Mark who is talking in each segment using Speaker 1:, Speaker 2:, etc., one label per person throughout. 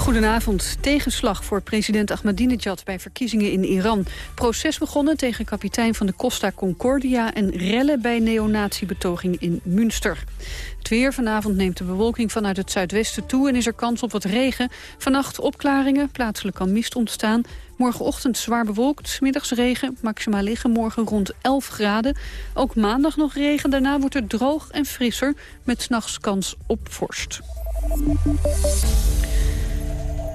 Speaker 1: Goedenavond. Tegenslag voor president Ahmadinejad bij verkiezingen in Iran. Proces begonnen tegen kapitein van de Costa Concordia... en rellen bij neonazi-betoging in Münster. Het weer vanavond neemt de bewolking vanuit het zuidwesten toe... en is er kans op wat regen. Vannacht opklaringen, plaatselijk kan mist ontstaan. Morgenochtend zwaar bewolkt, middags regen. Maximaal liggen morgen rond 11 graden. Ook maandag nog regen, daarna wordt het droog en frisser... met s'nachts kans op vorst.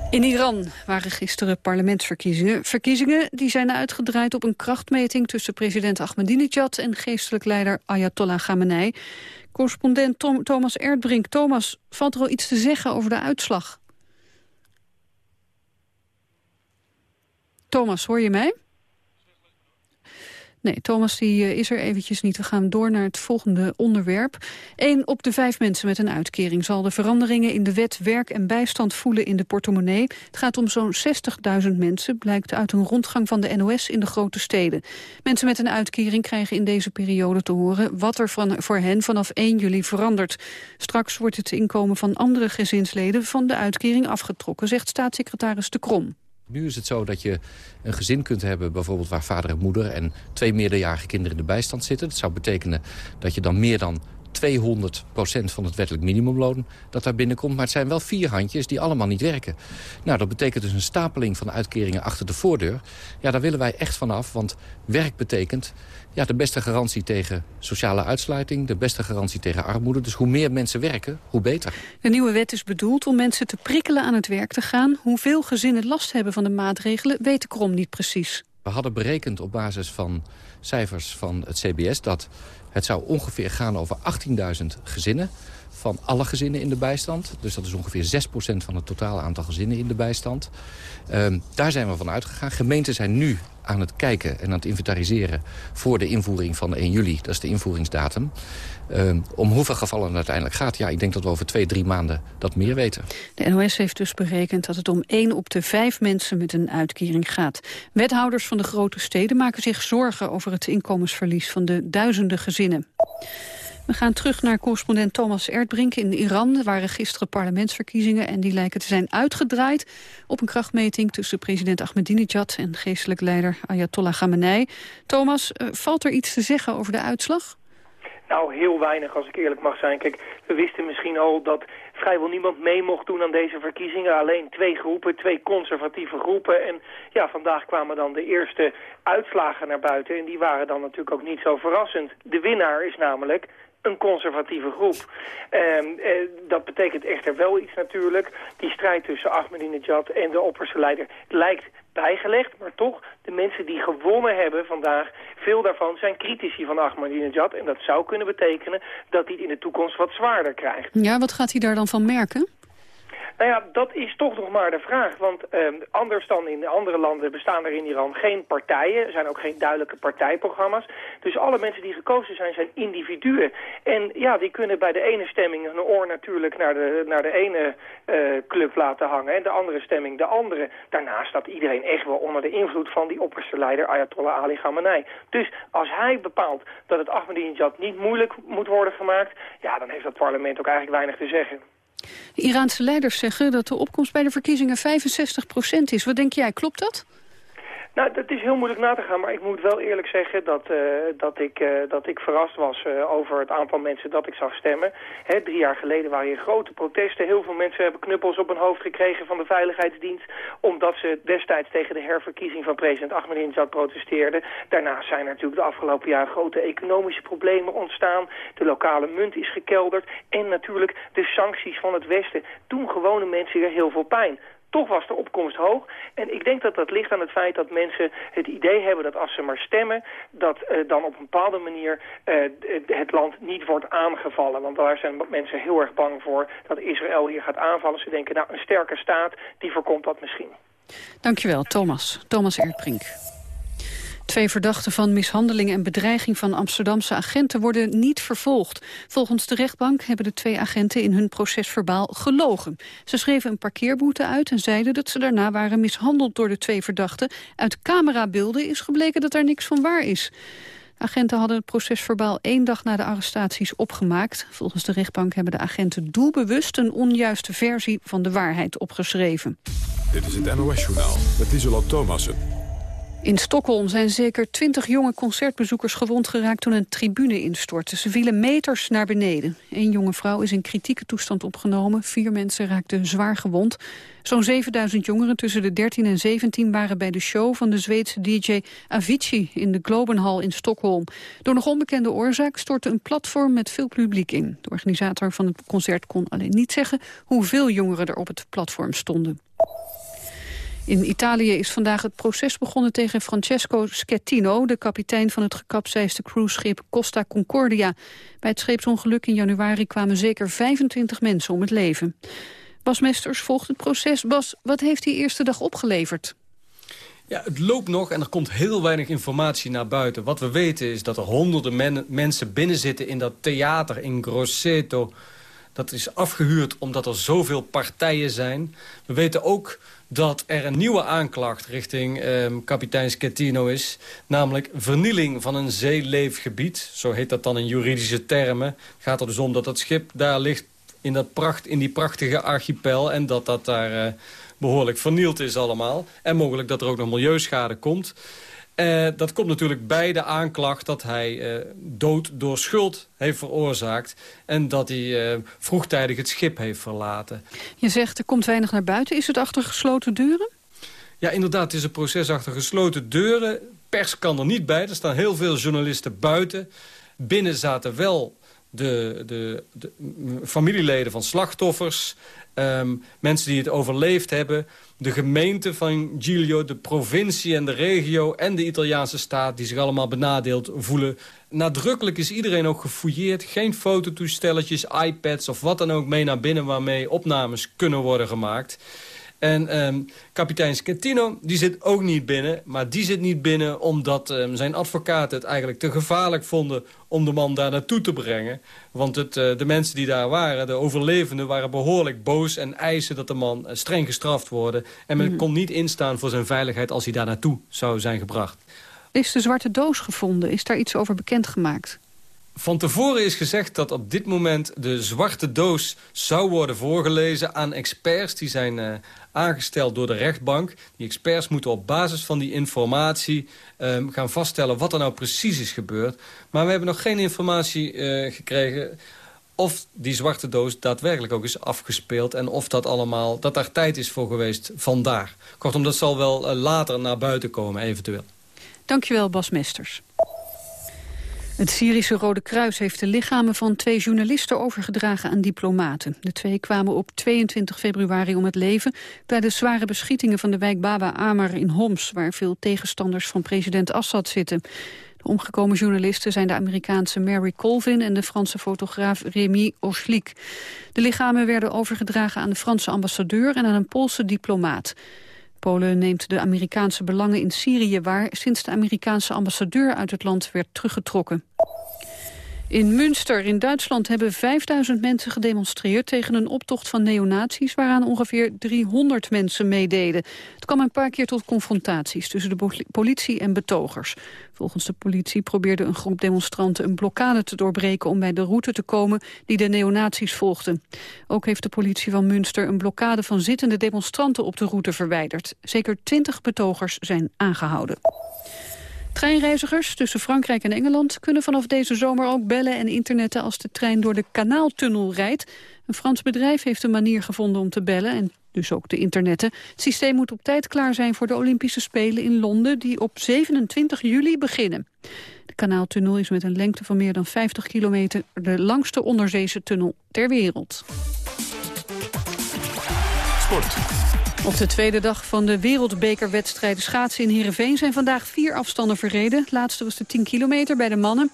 Speaker 1: In Iran waren gisteren parlementsverkiezingen. Verkiezingen die zijn uitgedraaid op een krachtmeting... tussen president Ahmadinejad en geestelijk leider Ayatollah Khamenei. Correspondent Thomas Erdbrink. Thomas, valt er al iets te zeggen over de uitslag? Thomas, hoor je mij? Nee, Thomas die, uh, is er eventjes niet. We gaan door naar het volgende onderwerp. Eén op de vijf mensen met een uitkering zal de veranderingen in de wet werk en bijstand voelen in de portemonnee. Het gaat om zo'n 60.000 mensen, blijkt uit een rondgang van de NOS in de grote steden. Mensen met een uitkering krijgen in deze periode te horen wat er van, voor hen vanaf 1 juli verandert. Straks wordt het inkomen van andere gezinsleden van de uitkering afgetrokken, zegt staatssecretaris De Krom.
Speaker 2: Nu is het zo dat je een gezin kunt hebben... bijvoorbeeld waar vader en moeder en twee meerderjarige kinderen in de bijstand zitten. Dat zou betekenen dat je dan meer dan 200% van het wettelijk minimumloon dat daar binnenkomt. Maar het zijn wel vier handjes die allemaal niet werken. Nou, dat betekent dus een stapeling van uitkeringen achter de voordeur. Ja, daar willen wij echt vanaf, want werk betekent ja, de beste garantie tegen sociale uitsluiting... de beste garantie tegen armoede. Dus hoe meer mensen werken, hoe beter.
Speaker 1: De nieuwe wet is bedoeld om mensen te prikkelen aan het werk te gaan. Hoeveel gezinnen last hebben van de maatregelen, weet de Krom niet precies.
Speaker 2: We hadden berekend op basis van cijfers van het CBS... dat het zou ongeveer gaan over 18.000 gezinnen van alle gezinnen in de bijstand. Dus dat is ongeveer 6% van het totale aantal gezinnen in de bijstand. Um, daar zijn we van uitgegaan. Gemeenten zijn nu aan het kijken en aan het inventariseren... voor de invoering van 1 juli, dat is de invoeringsdatum. Um, om hoeveel gevallen het uiteindelijk gaat. Ja, ik denk dat we over twee, drie maanden dat meer weten.
Speaker 1: De NOS heeft dus berekend dat het om 1 op de 5 mensen met een uitkering gaat. Wethouders van de grote steden maken zich zorgen over het inkomensverlies van de duizenden gezinnen. We gaan terug naar correspondent Thomas Erdbrink in Iran. Waren gisteren parlementsverkiezingen en die lijken te zijn uitgedraaid... op een krachtmeting tussen president Ahmadinejad en geestelijk leider Ayatollah Khamenei. Thomas, eh, valt er iets te zeggen over de uitslag?
Speaker 3: Nou, heel weinig als ik eerlijk mag zijn. Kijk, we wisten misschien al dat vrijwel niemand mee mocht doen aan deze verkiezingen. Alleen twee groepen, twee conservatieve groepen. En ja, vandaag kwamen dan de eerste uitslagen naar buiten. En die waren dan natuurlijk ook niet zo verrassend. De winnaar is namelijk een conservatieve groep. Ehm, eh, dat betekent echter wel iets natuurlijk. Die strijd tussen Ahmadinejad en de opperste leider lijkt bijgelegd, maar toch, de mensen die gewonnen hebben vandaag, veel daarvan zijn critici van Ahmadinejad. En dat zou kunnen betekenen dat hij in de toekomst wat zwaarder krijgt.
Speaker 1: Ja, wat gaat hij daar dan van merken?
Speaker 3: Nou ja, dat is toch nog maar de vraag. Want eh, anders dan in de andere landen bestaan er in Iran geen partijen. Er zijn ook geen duidelijke partijprogramma's. Dus alle mensen die gekozen zijn, zijn individuen. En ja, die kunnen bij de ene stemming hun oor natuurlijk naar de, naar de ene uh, club laten hangen. En de andere stemming de andere. Daarnaast staat iedereen echt wel onder de invloed van die opperste leider Ayatollah Ali Khamenei. Dus als hij bepaalt dat het Ahmadinejad niet moeilijk moet worden gemaakt... ja, dan heeft dat parlement ook eigenlijk weinig te zeggen.
Speaker 1: De Iraanse leiders zeggen dat de opkomst bij de verkiezingen 65% is. Wat denk jij, klopt dat?
Speaker 3: Nou, dat is heel moeilijk na te gaan, maar ik moet wel eerlijk zeggen dat, uh, dat, ik, uh, dat ik verrast was uh, over het aantal mensen dat ik zag stemmen. Hè, drie jaar geleden waren hier grote protesten. Heel veel mensen hebben knuppels op hun hoofd gekregen van de Veiligheidsdienst... omdat ze destijds tegen de herverkiezing van president Ahmadinejad protesteerden. Daarnaast zijn natuurlijk de afgelopen jaren grote economische problemen ontstaan. De lokale munt is gekelderd. En natuurlijk de sancties van het Westen doen gewone mensen weer heel veel pijn. Toch was de opkomst hoog. En ik denk dat dat ligt aan het feit dat mensen het idee hebben dat als ze maar stemmen... dat uh, dan op een bepaalde manier uh, het land niet wordt aangevallen. Want daar zijn mensen heel erg bang voor dat Israël hier gaat aanvallen. Ze denken, nou, een sterke staat, die voorkomt dat misschien.
Speaker 1: Dankjewel, Thomas. Thomas Erdbrink. Twee verdachten van mishandeling en bedreiging van Amsterdamse agenten worden niet vervolgd. Volgens de rechtbank hebben de twee agenten in hun procesverbaal gelogen. Ze schreven een parkeerboete uit en zeiden dat ze daarna waren mishandeld door de twee verdachten. Uit camerabeelden is gebleken dat daar niks van waar is. Agenten hadden het procesverbaal één dag na de arrestaties opgemaakt. Volgens de rechtbank hebben de agenten doelbewust een onjuiste versie van de waarheid opgeschreven.
Speaker 4: Dit is het NOS-journaal met Isola Thomassen.
Speaker 1: In Stockholm zijn zeker twintig jonge concertbezoekers gewond geraakt toen een tribune instortte. Ze vielen meters naar beneden. Een jonge vrouw is in kritieke toestand opgenomen. Vier mensen raakten zwaar gewond. Zo'n 7000 jongeren tussen de 13 en 17 waren bij de show van de Zweedse DJ Avicii in de Globenhal in Stockholm. Door nog onbekende oorzaak stortte een platform met veel publiek in. De organisator van het concert kon alleen niet zeggen hoeveel jongeren er op het platform stonden. In Italië is vandaag het proces begonnen tegen Francesco Schettino... de kapitein van het gekapseisde cruiseschip Costa Concordia. Bij het scheepsongeluk in januari kwamen zeker 25 mensen om het leven. Bas Mesters volgt het proces. Bas, wat heeft die eerste dag opgeleverd?
Speaker 5: Ja, het loopt nog en er komt heel weinig informatie naar buiten. Wat we weten is dat er honderden mensen binnenzitten in dat theater in Grosseto. Dat is afgehuurd omdat er zoveel partijen zijn. We weten ook dat er een nieuwe aanklacht richting eh, kapitein Schettino is. Namelijk vernieling van een zeeleefgebied. Zo heet dat dan in juridische termen. Het gaat er dus om dat dat schip daar ligt in, dat pracht, in die prachtige archipel... en dat dat daar uh, behoorlijk vernield is allemaal. En mogelijk dat er ook nog milieuschade komt. Uh, dat komt natuurlijk bij de aanklacht dat hij uh, dood door schuld heeft veroorzaakt... en dat hij uh, vroegtijdig het schip heeft verlaten.
Speaker 1: Je zegt er komt weinig naar buiten. Is het achter gesloten deuren?
Speaker 5: Ja, inderdaad, het is een proces achter gesloten deuren. Pers kan er niet bij, er staan heel veel journalisten buiten. Binnen zaten wel de, de, de familieleden van slachtoffers... Um, mensen die het overleefd hebben. De gemeente van Giglio, de provincie en de regio... en de Italiaanse staat die zich allemaal benadeeld voelen. Nadrukkelijk is iedereen ook gefouilleerd. Geen fototoestelletjes, iPads of wat dan ook mee naar binnen... waarmee opnames kunnen worden gemaakt. En um, kapitein Schettino, die zit ook niet binnen. Maar die zit niet binnen omdat um, zijn advocaten het eigenlijk te gevaarlijk vonden... om de man daar naartoe te brengen. Want het, uh, de mensen die daar waren, de overlevenden... waren behoorlijk boos en eisen dat de man uh, streng gestraft worden. En men mm. kon niet instaan voor zijn veiligheid als hij daar naartoe zou zijn gebracht.
Speaker 1: Is de zwarte doos gevonden? Is daar iets over bekendgemaakt?
Speaker 5: Van tevoren is gezegd dat op dit moment de zwarte doos zou worden voorgelezen aan experts. Die zijn uh, aangesteld door de rechtbank. Die experts moeten op basis van die informatie um, gaan vaststellen wat er nou precies is gebeurd. Maar we hebben nog geen informatie uh, gekregen of die zwarte doos daadwerkelijk ook is afgespeeld... en of dat allemaal, dat daar tijd is voor geweest vandaar. Kortom, dat zal wel uh, later naar buiten komen, eventueel.
Speaker 1: Dankjewel, Bas Mesters. Het Syrische Rode Kruis heeft de lichamen van twee journalisten overgedragen aan diplomaten. De twee kwamen op 22 februari om het leven tijdens zware beschietingen van de wijk Baba Amar in Homs, waar veel tegenstanders van president Assad zitten. De omgekomen journalisten zijn de Amerikaanse Mary Colvin en de Franse fotograaf Rémi Oslik. De lichamen werden overgedragen aan de Franse ambassadeur en aan een Poolse diplomaat. Polen neemt de Amerikaanse belangen in Syrië waar... sinds de Amerikaanse ambassadeur uit het land werd teruggetrokken. In Münster in Duitsland hebben 5000 mensen gedemonstreerd tegen een optocht van neonazies waaraan ongeveer 300 mensen meededen. Het kwam een paar keer tot confrontaties tussen de politie en betogers. Volgens de politie probeerde een groep demonstranten een blokkade te doorbreken om bij de route te komen die de neonazies volgden. Ook heeft de politie van Münster een blokkade van zittende demonstranten op de route verwijderd. Zeker 20 betogers zijn aangehouden. Treinreizigers tussen Frankrijk en Engeland kunnen vanaf deze zomer ook bellen en internetten als de trein door de kanaaltunnel rijdt. Een Frans bedrijf heeft een manier gevonden om te bellen en dus ook te internetten. Het systeem moet op tijd klaar zijn voor de Olympische Spelen in Londen die op 27 juli beginnen. De kanaaltunnel is met een lengte van meer dan 50 kilometer de langste onderzeese tunnel ter wereld.
Speaker 4: Sport.
Speaker 1: Op de tweede dag van de wereldbekerwedstrijden schaatsen in Heerenveen... zijn vandaag vier afstanden verreden. Laatste was de 10 kilometer bij de mannen.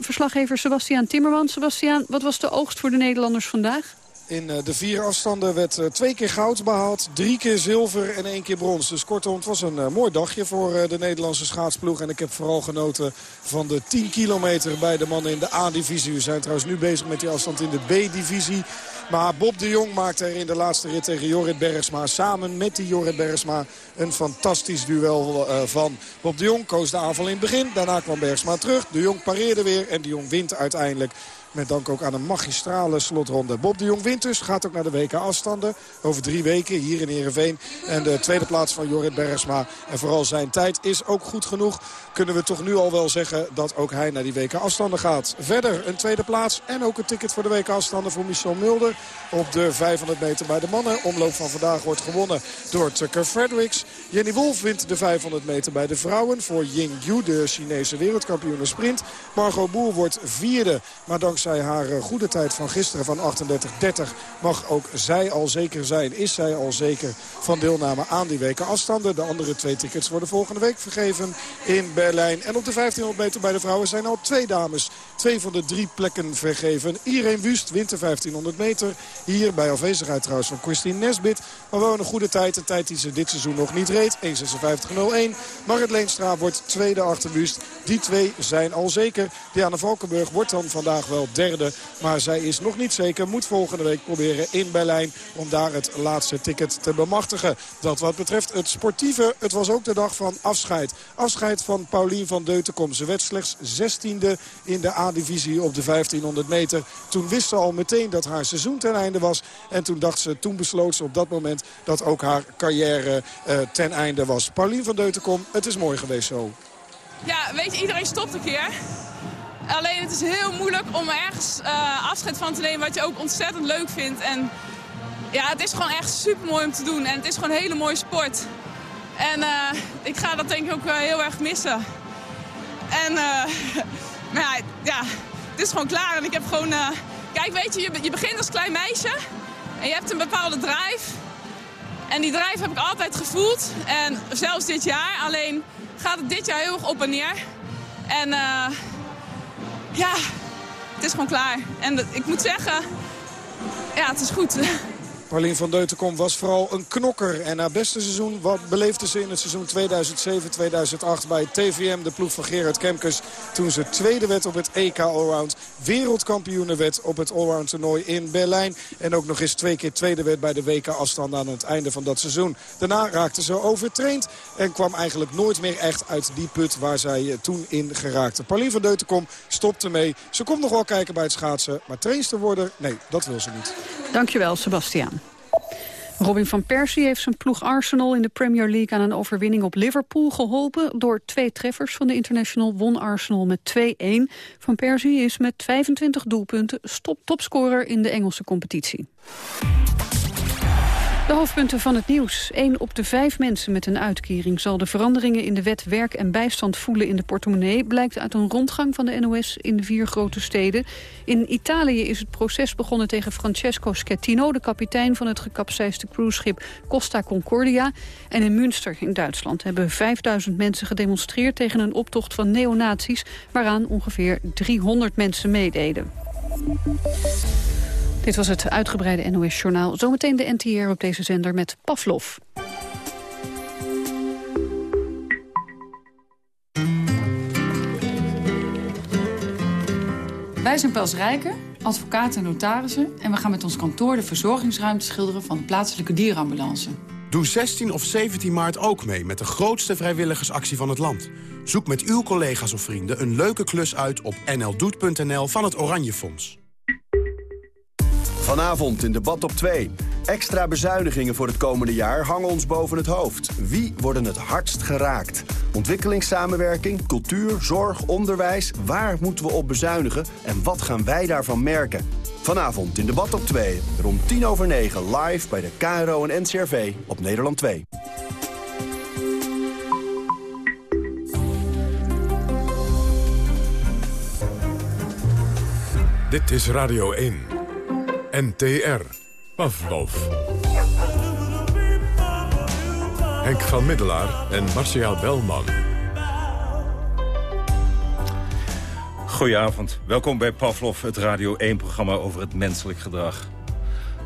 Speaker 1: Verslaggever, Sebastiaan Timmerman. Sebastiaan, wat was de oogst voor de Nederlanders vandaag?
Speaker 6: In eh, de vier afstanden werd eh, twee keer goud behaald. Drie keer zilver en één keer brons. Dus kortom, het was een uh, mooi dagje voor de Nederlandse schaatsploeg. En ik heb vooral genoten van de 10 kilometer bij de mannen in de A-divisie. We zijn trouwens nu bezig met die afstand in de B-divisie. Maar Bob de Jong maakte er in de laatste rit tegen Jorrit Bergsma... samen met die Jorrit Bergsma een fantastisch duel van. Bob de Jong koos de aanval in het begin. Daarna kwam Bergsma terug. De Jong pareerde weer en de Jong wint uiteindelijk met dank ook aan een magistrale slotronde. Bob de Jong wint dus. Gaat ook naar de WK afstanden. Over drie weken hier in Heerenveen. En de tweede plaats van Jorrit Bergsma. En vooral zijn tijd is ook goed genoeg. Kunnen we toch nu al wel zeggen dat ook hij naar die WK afstanden gaat. Verder een tweede plaats en ook een ticket voor de WK afstanden voor Michel Mulder. Op de 500 meter bij de mannen. Omloop van vandaag wordt gewonnen door Tucker Fredericks. Jenny Wolf wint de 500 meter bij de vrouwen. Voor Ying Yu, de Chinese wereldkampioen sprint. Margot Boer wordt vierde. Maar dankzij zij haar eh, goede tijd van gisteren van 38-30 mag ook zij al zeker zijn. Is zij al zeker van deelname aan die weken afstanden. De andere twee tickets worden volgende week vergeven in Berlijn. En op de 1500 meter bij de vrouwen zijn al twee dames. Twee van de drie plekken vergeven. Irene Wust wint de 1500 meter. Hier bij afwezigheid trouwens van Christine Nesbit. Maar wel een goede tijd. Een tijd die ze dit seizoen nog niet reed. 1.56.01. Marit Leenstra wordt tweede achter Wust. Die twee zijn al zeker. Diana Valkenburg wordt dan vandaag wel derde. Maar zij is nog niet zeker. Moet volgende week proberen in Berlijn om daar het laatste ticket te bemachtigen. Dat wat betreft het sportieve. Het was ook de dag van afscheid. Afscheid van Paulien van Deutenkom. Ze werd slechts 16e in de A-divisie op de 1500 meter. Toen wist ze al meteen dat haar seizoen ten einde was. En toen dacht ze, toen besloot ze op dat moment dat ook haar carrière uh, ten einde was. Paulien van Deutenkom, het is mooi geweest zo.
Speaker 7: Ja, weet je, iedereen stopt een keer. Alleen het is heel moeilijk om ergens uh, afscheid van te nemen wat je ook ontzettend leuk vindt. En ja, het is gewoon echt super mooi om te doen. En het is gewoon een hele mooie sport. En uh, ik ga dat denk ik ook heel erg missen. En maar ja, ja, het is gewoon klaar. En ik heb gewoon... kijk, weet je, je, begint als klein meisje. En je hebt een bepaalde drive. En die drive heb ik altijd gevoeld. En zelfs dit jaar. Alleen gaat het dit jaar heel erg op en neer. En ja, het is gewoon klaar. En ik moet zeggen, ja, het is goed.
Speaker 6: Marleen van Deutenkom was vooral een knokker. En haar beste seizoen wat beleefde ze in het seizoen 2007-2008 bij TVM, de ploeg van Gerard Kemkes. Toen ze tweede werd op het EK Allround. Wereldkampioene werd op het Allround toernooi in Berlijn. En ook nog eens twee keer tweede werd bij de WK afstand aan het einde van dat seizoen. Daarna raakte ze overtraind en kwam eigenlijk nooit meer echt uit die put waar zij eh, toen in geraakte. Paulien van Deutenkom stopte mee. Ze komt nog wel kijken bij het schaatsen, maar trainster worden, nee, dat wil ze niet.
Speaker 1: Dankjewel, Sebastiaan. Robin van Persie heeft zijn ploeg Arsenal in de Premier League aan een overwinning op Liverpool geholpen. Door twee treffers van de International won Arsenal met 2-1. Van Persie is met 25 doelpunten stop topscorer in de Engelse competitie. De hoofdpunten van het nieuws. Eén op de vijf mensen met een uitkering zal de veranderingen in de wet werk en bijstand voelen in de portemonnee, blijkt uit een rondgang van de NOS in de vier grote steden. In Italië is het proces begonnen tegen Francesco Schettino, de kapitein van het gekapseisde cruiseschip Costa Concordia. En in Münster in Duitsland hebben 5000 mensen gedemonstreerd tegen een optocht van neonazies, waaraan ongeveer 300 mensen meededen. Dit was het uitgebreide NOS-journaal. Zometeen de NTR op deze zender met Pavlov.
Speaker 8: Wij zijn Pels Rijken, advocaten en notarissen... en we gaan met ons kantoor de verzorgingsruimte schilderen... van de plaatselijke dierenambulance.
Speaker 9: Doe 16 of 17 maart ook mee met de grootste vrijwilligersactie van het land. Zoek met uw collega's of vrienden een leuke klus uit op nldoet.nl van het Oranje Fonds.
Speaker 10: Vanavond in debat op 2. Extra bezuinigingen voor het komende jaar hangen ons boven het hoofd. Wie worden het hardst geraakt? Ontwikkelingssamenwerking, cultuur, zorg, onderwijs. Waar moeten we op bezuinigen en wat gaan wij daarvan merken? Vanavond in debat op 2. Rond 10 over 9 live bij de KRO en NCRV op Nederland 2.
Speaker 4: Dit is Radio 1. NTR. Pavlov. Henk van Middelaar en Marcia Belman.
Speaker 11: Goedenavond, welkom bij Pavlov, het Radio 1-programma over het menselijk gedrag.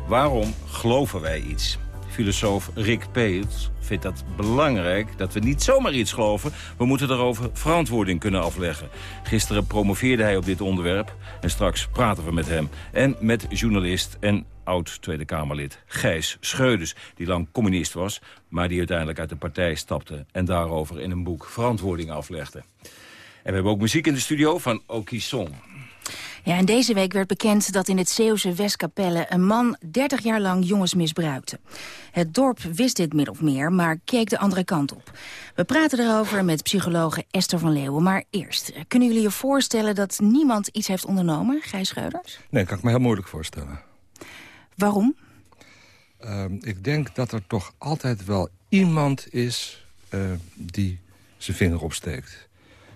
Speaker 11: Waarom geloven wij iets? Filosoof Rick Peels vindt dat belangrijk dat we niet zomaar iets geloven. We moeten daarover verantwoording kunnen afleggen. Gisteren promoveerde hij op dit onderwerp en straks praten we met hem. En met journalist en oud-Tweede Kamerlid Gijs Scheuders... die lang communist was, maar die uiteindelijk uit de partij stapte... en daarover in een boek verantwoording aflegde. En we hebben ook muziek in de studio van Oki Song.
Speaker 12: Ja, en deze week werd bekend dat in het Zeeuwse Westkapelle... een man 30 jaar lang jongens misbruikte. Het dorp wist dit min of meer, maar keek de andere kant op. We praten erover met psychologe Esther van Leeuwen. Maar eerst, kunnen jullie je voorstellen dat niemand iets heeft ondernomen, Gijs Scheuders?
Speaker 13: Nee, kan ik me heel moeilijk voorstellen.
Speaker 12: Waarom?
Speaker 13: Uh, ik denk dat er toch altijd wel iemand is uh, die zijn vinger opsteekt.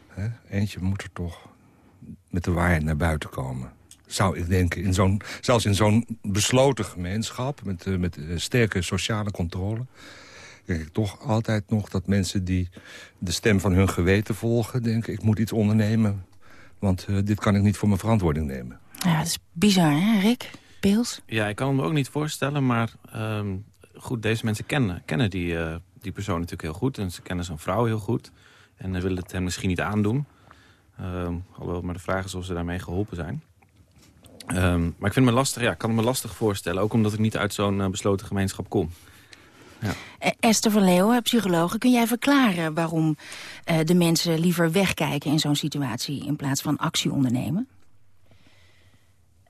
Speaker 13: He? Eentje moet er toch met de waarheid naar buiten komen. Zou ik denken, in zo'n, zelfs in zo'n besloten gemeenschap... met, uh, met uh, sterke sociale controle... denk ik toch altijd nog dat mensen die de stem van hun geweten volgen... denken, ik moet iets ondernemen, want uh, dit kan ik niet voor mijn verantwoording nemen.
Speaker 12: Ja, dat is bizar, hè, Rick? Beels?
Speaker 14: Ja, ik kan me ook niet voorstellen, maar um, goed, deze mensen kennen, kennen die, uh, die persoon natuurlijk heel goed. En ze kennen zijn vrouw heel goed. En willen het hem misschien niet aandoen. Um, alhoewel maar de vraag is of ze daarmee geholpen zijn. Um, maar ik vind me lastig, ja, ik kan het me lastig voorstellen. Ook omdat ik niet uit zo'n uh, besloten gemeenschap kom.
Speaker 12: Ja. Esther van Leeuwen, psycholoog, kun jij verklaren waarom uh, de mensen liever wegkijken in zo'n situatie in plaats van actie ondernemen?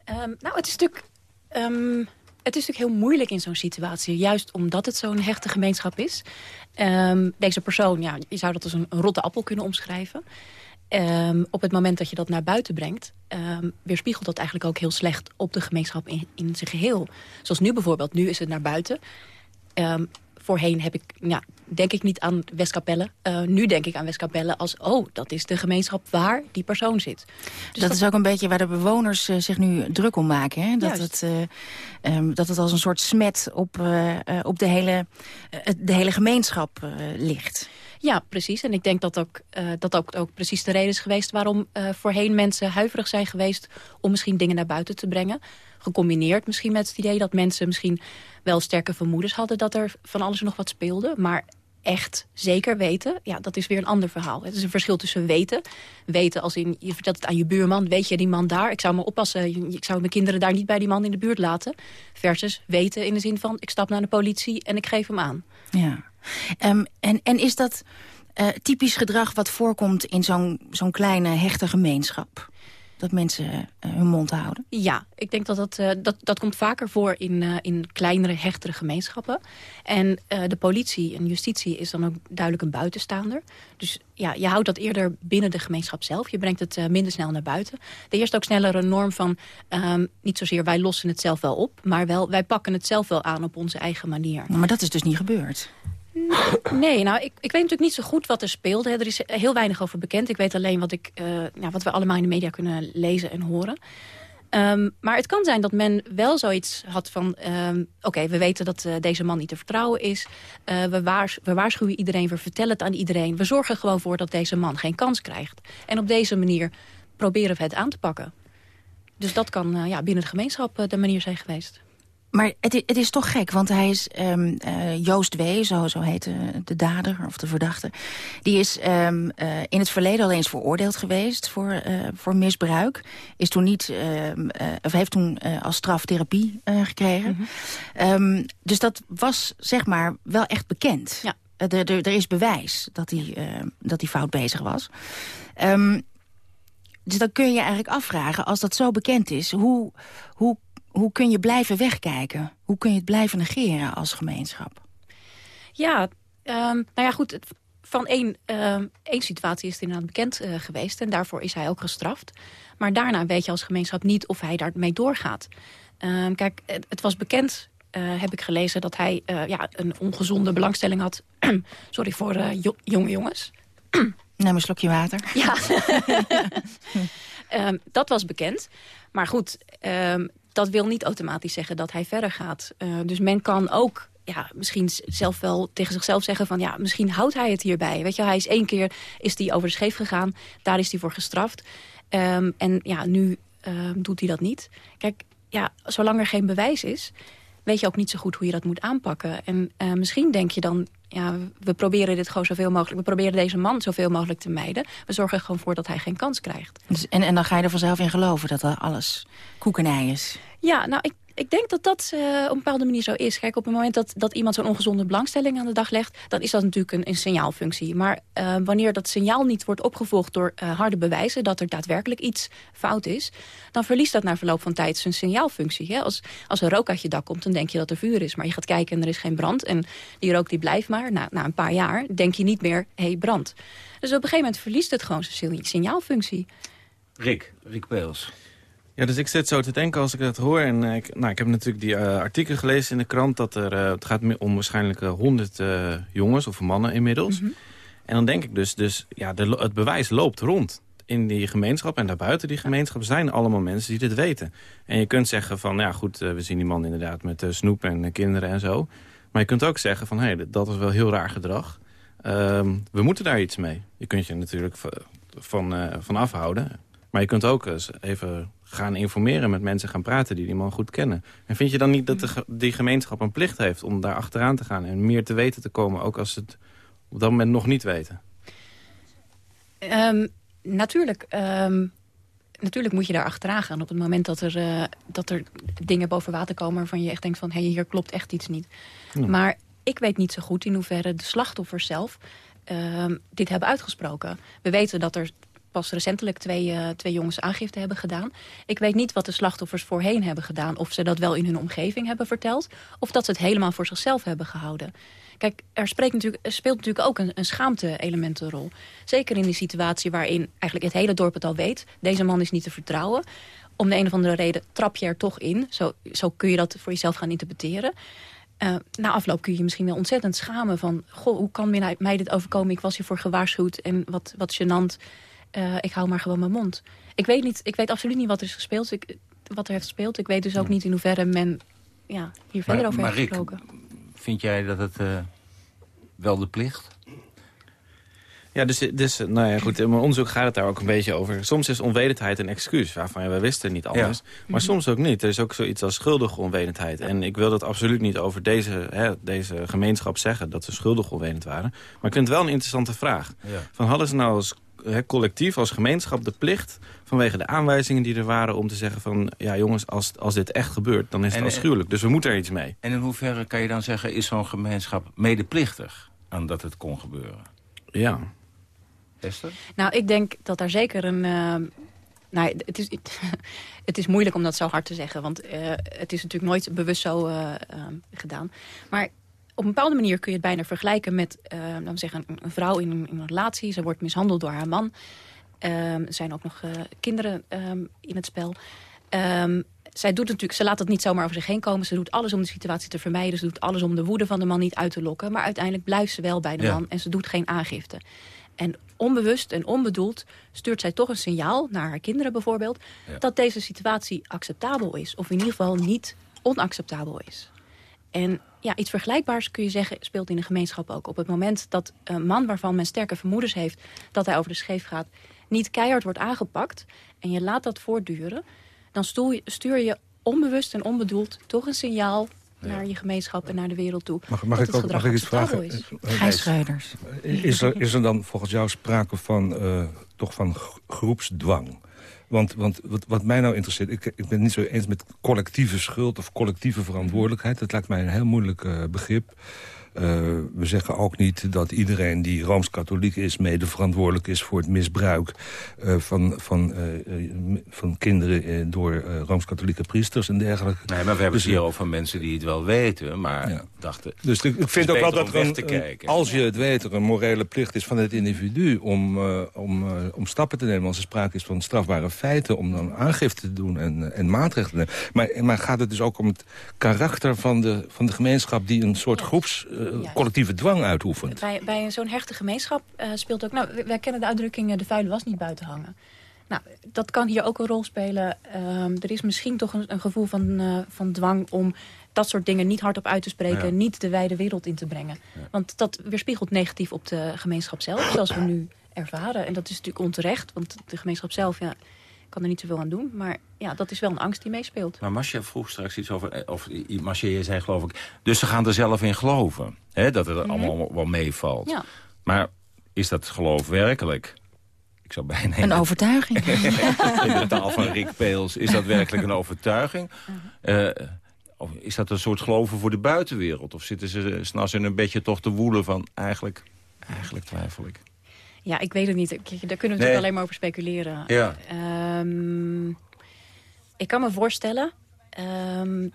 Speaker 15: Um, nou, het is natuurlijk Um, het is natuurlijk heel moeilijk in zo'n situatie. Juist omdat het zo'n hechte gemeenschap is. Um, deze persoon, ja, je zou dat als een, een rotte appel kunnen omschrijven. Um, op het moment dat je dat naar buiten brengt... weerspiegelt dat eigenlijk ook heel slecht op de gemeenschap in, in zijn geheel. Zoals nu bijvoorbeeld. Nu is het naar buiten. voorheen heb ik, ja, denk ik niet aan Westkapelle. Uh, nu denk ik aan Westkapelle als, oh, dat is de gemeenschap waar die persoon zit.
Speaker 12: Dus dat, dat, is ook een beetje waar de bewoners uh, zich nu druk om maken. Hè? Dat, het, uh, um, dat het als een soort smet op, op de, hele, de hele gemeenschap ligt.
Speaker 15: Ja, precies. En ik denk dat ook, dat ook, ook precies de reden is geweest... waarom voorheen mensen huiverig zijn geweest... om misschien dingen naar buiten te brengen. Gecombineerd misschien met het idee dat mensen misschien wel sterke vermoedens hadden... dat er van alles nog wat speelde. Maar echt zeker weten, ja, dat is weer een ander verhaal. Het is een verschil tussen weten. Weten als in, je vertelt het aan je buurman, weet je die man daar? Ik zou me oppassen, ik zou mijn kinderen daar niet bij die man in de buurt laten. Versus weten in de zin van, ik stap naar de politie en ik geef hem aan.
Speaker 12: Ja, um, en, en is dat uh, typisch gedrag wat voorkomt in zo'n zo'n kleine hechte gemeenschap? Dat mensen uh, hun mond houden?
Speaker 15: Ja, ik denk dat dat, uh, dat, dat komt vaker voor in, uh, in kleinere, hechtere gemeenschappen. En de politie en justitie is dan ook duidelijk een buitenstaander. Dus ja, je houdt dat eerder binnen de gemeenschap zelf. Je brengt het minder snel naar buiten. Er heerst ook sneller een norm van, um, niet zozeer wij lossen het zelf wel op... maar wel wij pakken het zelf wel aan op onze eigen manier.
Speaker 12: Maar dat is dus niet gebeurd?
Speaker 15: Nee, nou, ik, ik weet natuurlijk niet zo goed wat er speelde. Er is heel weinig over bekend. Ik weet alleen wat, ik, uh, ja, wat we allemaal in de media kunnen lezen en horen. Um, maar het kan zijn dat men wel zoiets had van... Um, oké, we weten dat uh, deze man niet te vertrouwen is. Uh, we, we waarschuwen iedereen, we vertellen het aan iedereen. We zorgen gewoon voor dat deze man geen kans krijgt. En op deze manier proberen we het aan te pakken. Dus dat kan ja, binnen de gemeenschap de manier zijn geweest.
Speaker 12: Maar het, het, is toch gek, want hij is um, uh, Joost W., zo, zo heet de, de, dader of de verdachte. Die is um, uh, in het verleden al eens veroordeeld geweest voor, uh, voor misbruik. Is toen niet, um, of heeft toen als straf therapie gekregen. Mm -hmm. dus dat was zeg maar wel echt bekend.
Speaker 15: Ja.
Speaker 12: Er, er, is bewijs dat hij, dat hij fout bezig was. Dus dan kun je eigenlijk afvragen, als dat zo bekend is... hoe, hoe hoe kun je blijven wegkijken? Hoe kun je het blijven negeren als gemeenschap?
Speaker 15: Ja, um, nou ja, goed. Van één, um, één situatie is het inderdaad bekend uh, geweest. En daarvoor is hij ook gestraft. Maar daarna weet je als gemeenschap niet of hij daarmee doorgaat. Um, kijk, het, het, was bekend, uh, heb ik gelezen, dat hij uh, ja, een ongezonde belangstelling had. Sorry voor jo jonge jongens.
Speaker 12: Neem een slokje water.
Speaker 15: Ja, um, dat was bekend. Maar goed, um, dat wil niet automatisch zeggen dat hij verder gaat. Uh, dus men kan ook ja, misschien zelf wel tegen zichzelf zeggen van... ja, misschien houdt hij het hierbij. Weet je, hij is één keer is hij over de scheef gegaan. Daar is hij voor gestraft. Um, en ja, nu um, doet hij dat niet. Kijk, ja, zolang er geen bewijs is... weet je ook niet zo goed hoe je dat moet aanpakken. En uh, misschien denk je dan, ja, we proberen dit gewoon zoveel mogelijk... we proberen deze man zoveel mogelijk te mijden. We zorgen er gewoon voor dat hij geen kans krijgt.
Speaker 12: Dus, en, en dan ga je er vanzelf in geloven dat er alles koek en ei is?
Speaker 15: Ja, nou, ik ik denk dat dat uh, op een bepaalde manier zo is. Kijk, op het moment dat, dat iemand zo'n ongezonde belangstelling aan de dag legt... dan is dat natuurlijk een, een signaalfunctie. Maar uh, wanneer dat signaal niet wordt opgevolgd door uh, harde bewijzen... dat er daadwerkelijk iets fout is... dan verliest dat na verloop van tijd zijn signaalfunctie. Hè? Als, als er rook uit je dak komt, dan denk je dat er vuur is. Maar je gaat kijken en er is geen brand. En die rook die blijft maar. Na, na een paar jaar denk je niet meer, hé, hey, brand. Dus op een gegeven moment verliest het gewoon zijn signaalfunctie.
Speaker 11: Rick, Rick Peels.
Speaker 14: Ja, dus ik zit zo te denken als ik dat hoor. En uh, ik, nou, ik heb natuurlijk die uh, artikel gelezen in de krant... dat er, uh, het gaat om waarschijnlijk honderd jongens of mannen inmiddels. Mm -hmm. En dan denk ik dus, dus ja, de, het bewijs loopt rond in die gemeenschap. En daarbuiten die gemeenschap zijn allemaal mensen die dit weten. En je kunt zeggen van, ja goed, we zien die man inderdaad met snoep en kinderen en zo. Maar je kunt ook zeggen van, hé, hey, dat is wel heel raar gedrag. Ehm, we moeten daar iets mee. Je kunt je natuurlijk van, van afhouden. Maar je kunt ook eens even gaan informeren met mensen gaan praten die die man goed kennen. En vind je dan niet dat de, die gemeenschap een plicht heeft om daar achteraan te gaan... en meer te weten te komen, ook als ze het op dat moment nog niet weten?
Speaker 15: Um, natuurlijk, um, natuurlijk moet je daar achteraan gaan op het moment dat er, uh, dat er dingen boven water komen... waarvan je echt denkt van, hé, hey, hier klopt echt iets niet. Ja. Maar ik weet niet zo goed in hoeverre de slachtoffers zelf uh, dit hebben uitgesproken. We weten dat er pas recentelijk twee, uh, twee jongens aangifte hebben gedaan. Ik weet niet wat de slachtoffers voorheen hebben gedaan. Of ze dat wel in hun omgeving hebben verteld. Of dat ze het helemaal voor zichzelf hebben gehouden. Kijk, er, natuurlijk, speelt natuurlijk ook een, een schaamte-element een rol. Zeker in die situatie waarin eigenlijk het hele dorp het al weet. Deze man is niet te vertrouwen. Om de een of andere reden trap je er toch in. Zo, zo kun je dat voor jezelf gaan interpreteren. Uh, na afloop kun je je misschien wel ontzettend schamen van... goh, hoe kan mij, mij dit overkomen? Ik was hiervoor gewaarschuwd en wat, wat gênant. Uh, ik hou maar gewoon mijn mond. Ik weet, niet, ik weet absoluut niet wat er is gespeeld. Ik, wat er heeft gespeeld. Ik weet dus ook niet in hoeverre men ja, hier verder
Speaker 11: maar,
Speaker 15: over
Speaker 11: maar
Speaker 15: heeft
Speaker 11: Rick,
Speaker 15: gesproken.
Speaker 11: vind jij dat het uh, wel de plicht?
Speaker 14: Ja, dus, dus nou ja, goed, in mijn onderzoek gaat het daar ook een beetje over. Soms is onwetendheid een excuus, waarvan ja, we wisten niet anders. Ja. Maar soms ook niet. Er is ook zoiets als schuldige onwetendheid. En ik wil dat absoluut niet over deze, hè, deze gemeenschap zeggen... dat ze schuldig onwetend waren. Maar ik vind het wel een interessante vraag. Ja. Van hadden ze nou als collectief, als gemeenschap de plicht... vanwege de aanwijzingen die er waren om te zeggen van... ja jongens, als, als dit echt gebeurt, dan is het
Speaker 11: En,
Speaker 14: afschuwelijk. Dus we moeten er iets mee.
Speaker 11: En in hoeverre kan je dan zeggen... is zo'n gemeenschap medeplichtig aan dat het kon gebeuren?
Speaker 14: Ja.
Speaker 11: Esther?
Speaker 15: Nou, ik denk dat daar zeker een... Uh, nou, het is, het is moeilijk om dat zo hard te zeggen. Want uh, het is natuurlijk nooit bewust zo uh, gedaan. Maar op een bepaalde manier kun je het bijna vergelijken met uh, laten we zeggen, een, een vrouw in een, in een, relatie. Ze wordt mishandeld door haar man. Um, er zijn ook nog uh, kinderen um, in het spel. Um, zij doet natuurlijk, ze laat het niet zomaar over zich heen komen. Ze doet alles om de situatie te vermijden. Ze doet alles om de woede van de man niet uit te lokken. Maar uiteindelijk blijft ze wel bij de
Speaker 11: Ja.
Speaker 15: man en ze doet geen aangifte. En onbewust en onbedoeld stuurt zij toch een signaal naar haar kinderen bijvoorbeeld...
Speaker 11: Ja.
Speaker 15: dat deze situatie acceptabel is. Of in ieder geval niet onacceptabel is. En ja, iets vergelijkbaars kun je zeggen speelt in de gemeenschap ook. Op het moment dat een man waarvan men sterke vermoedens heeft... dat hij over de scheef gaat, niet keihard wordt aangepakt... en je laat dat voortduren... dan stuur je onbewust en onbedoeld toch een signaal... naar je gemeenschap en naar de wereld toe.
Speaker 13: Mag, mag ik
Speaker 15: het
Speaker 13: ook mag ik iets vragen?
Speaker 15: is.
Speaker 13: Eh, eh,
Speaker 12: Gijs Schreuders.
Speaker 13: Is er, is er dan volgens jou sprake van, eh, toch van groepsdwang? Want, want wat, wat mij nou interesseert, ik, ik ben niet zo eens met collectieve schuld of collectieve verantwoordelijkheid. Dat lijkt mij een heel moeilijk eh, begrip. Eh, we zeggen ook niet dat iedereen die Rooms-Katholiek is... mede verantwoordelijk is voor het misbruik eh, van, van, eh, eh, van kinderen... eh, door eh, Rooms-Katholieke priesters en dergelijke.
Speaker 11: Nee, maar we hebben
Speaker 13: Dus,
Speaker 11: het hier over mensen die het wel weten, maar dachten...
Speaker 13: Dus ik, ik vind ook wel dat er een, als je het weet, er een morele plicht is van het individu... om, eh, om, om stappen te nemen als er sprake is van strafbare feiten... om dan aangifte te doen en, en maatregelen te nemen. Maar, maar gaat het dus ook om het karakter van de, van de gemeenschap... die een soort groeps eh, collectieve dwang uitoefent?
Speaker 15: Bij, bij zo'n hechte gemeenschap eh, speelt ook... Nou, wij- kennen de uitdrukking eh, de vuile was niet buiten hangen. Nou, dat kan hier ook een rol spelen. Ehm, er is misschien toch een, een gevoel van, van dwang om dat soort dingen niet hardop uit te spreken...
Speaker 11: Ja.
Speaker 15: niet de wijde wereld in te brengen. Want dat weerspiegelt negatief op de gemeenschap zelf, zoals we nu ervaren. En dat is natuurlijk onterecht, want de gemeenschap zelf... Ja, kan er niet zoveel aan doen. Maar ja, dat is wel een angst die meespeelt.
Speaker 11: Maar Masja vroeg straks iets over... eh, Of Masja, je zei geloof ik... Dus ze gaan er zelf in geloven. Hè, dat het er allemaal wel meevalt.
Speaker 15: Ja.
Speaker 11: Maar is dat geloof werkelijk? Ik zou bijna...
Speaker 12: Een overtuiging.
Speaker 11: in de taal van Rick Peels. Is dat werkelijk een overtuiging? Eh, of is dat een soort geloven voor de buitenwereld? Of zitten ze s'nachts in een beetje toch te woelen van... eigenlijk, eigenlijk twijfel ik.
Speaker 15: Ja, ik weet het niet. Daar kunnen we
Speaker 11: Nee.
Speaker 15: natuurlijk alleen maar over speculeren.
Speaker 11: Ja.
Speaker 15: Ehm, ik kan me voorstellen ehm,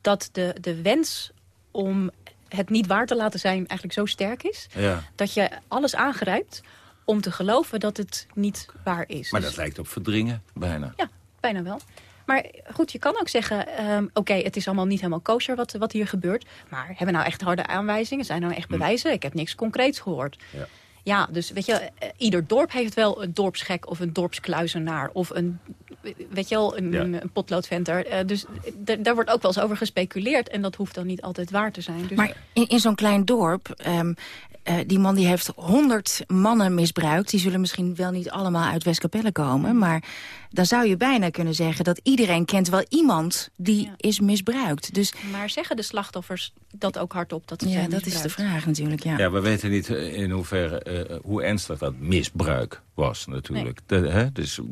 Speaker 15: dat de, de wens om het niet waar te laten zijn eigenlijk zo sterk is...
Speaker 11: Ja.
Speaker 15: dat je alles aangrijpt om te geloven dat het niet waar is.
Speaker 11: Maar
Speaker 15: Dus-
Speaker 11: dat lijkt op verdringen, bijna.
Speaker 15: Ja, bijna wel. Maar goed, je kan ook zeggen... ehm, oké, het is allemaal niet helemaal kosher wat, wat hier gebeurt. Maar hebben we nou echt harde aanwijzingen? Zijn er nou echt bewijzen? Ik heb niks concreets gehoord.
Speaker 11: Ja.
Speaker 15: Ja, dus weet je, eh, ieder dorp heeft wel een dorpsgek of een dorpskluizenaar... of een, weet je wel, een,
Speaker 11: Ja.
Speaker 15: een, potloodventer. Eh, dus d- daar wordt ook wel eens over gespeculeerd... en dat hoeft dan niet altijd waar te zijn. Dus
Speaker 12: Maar in, in zo'n klein dorp, ehm, eh, die man die heeft honderd mannen misbruikt. Die zullen misschien wel niet allemaal uit Westkapelle komen. Maar dan zou je bijna kunnen zeggen dat iedereen kent wel iemand die is misbruikt. Dus
Speaker 15: Maar zeggen de slachtoffers dat ook hardop? Dat ze
Speaker 12: ja,
Speaker 15: zijn
Speaker 12: dat is de vraag natuurlijk. Ja.
Speaker 11: Ja, we weten niet eh, in hoeverre, eh, hoe ernstig dat misbruik was natuurlijk. De, hè, dus er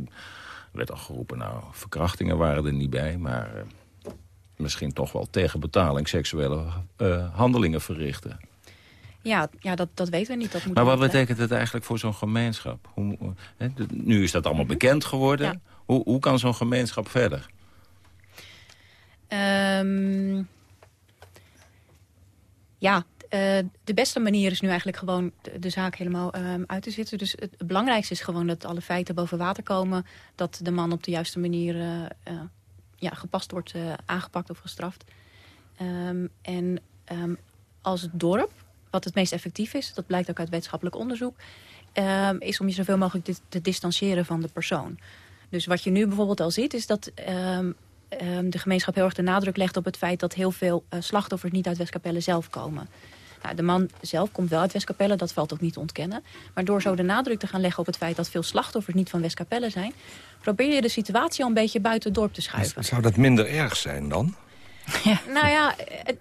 Speaker 11: werd al geroepen, nou, verkrachtingen waren er niet bij... maar eh, misschien toch wel tegen betaling seksuele eh, handelingen verrichten.
Speaker 15: Ja, ja dat, dat weten we niet. Dat moet
Speaker 11: Maar wat betekent het eigenlijk voor zo'n gemeenschap? Hoe, nu is dat allemaal bekend geworden.
Speaker 15: Ja.
Speaker 11: Hoe, hoe kan zo'n gemeenschap verder?
Speaker 15: Ehm, ja, eh, de beste manier is nu eigenlijk gewoon de, de zaak helemaal ehm, uit te zitten. Dus het, het belangrijkste is gewoon dat alle feiten boven water komen. Dat de man op de juiste manier eh, eh, ja, gepast wordt aangepakt of gestraft. Ehm, en ehm, als het dorp, wat het meest effectief is... dat blijkt ook uit wetenschappelijk onderzoek... ehm, is om je zoveel mogelijk te, te distancieren van de persoon. Dus wat je nu bijvoorbeeld al ziet, is dat ehm, ehm, de gemeenschap heel erg de nadruk legt op het feit dat heel veel eh, slachtoffers niet uit Westkapelle zelf komen. Nou, de man zelf komt wel uit Westkapelle, dat valt ook niet te ontkennen. Maar door zo de nadruk te gaan leggen op het feit dat veel slachtoffers niet van Westkapelle zijn, probeer je de situatie al een beetje buiten het dorp te schuiven.
Speaker 13: Zou dat minder erg zijn dan?
Speaker 15: Nou ja, het-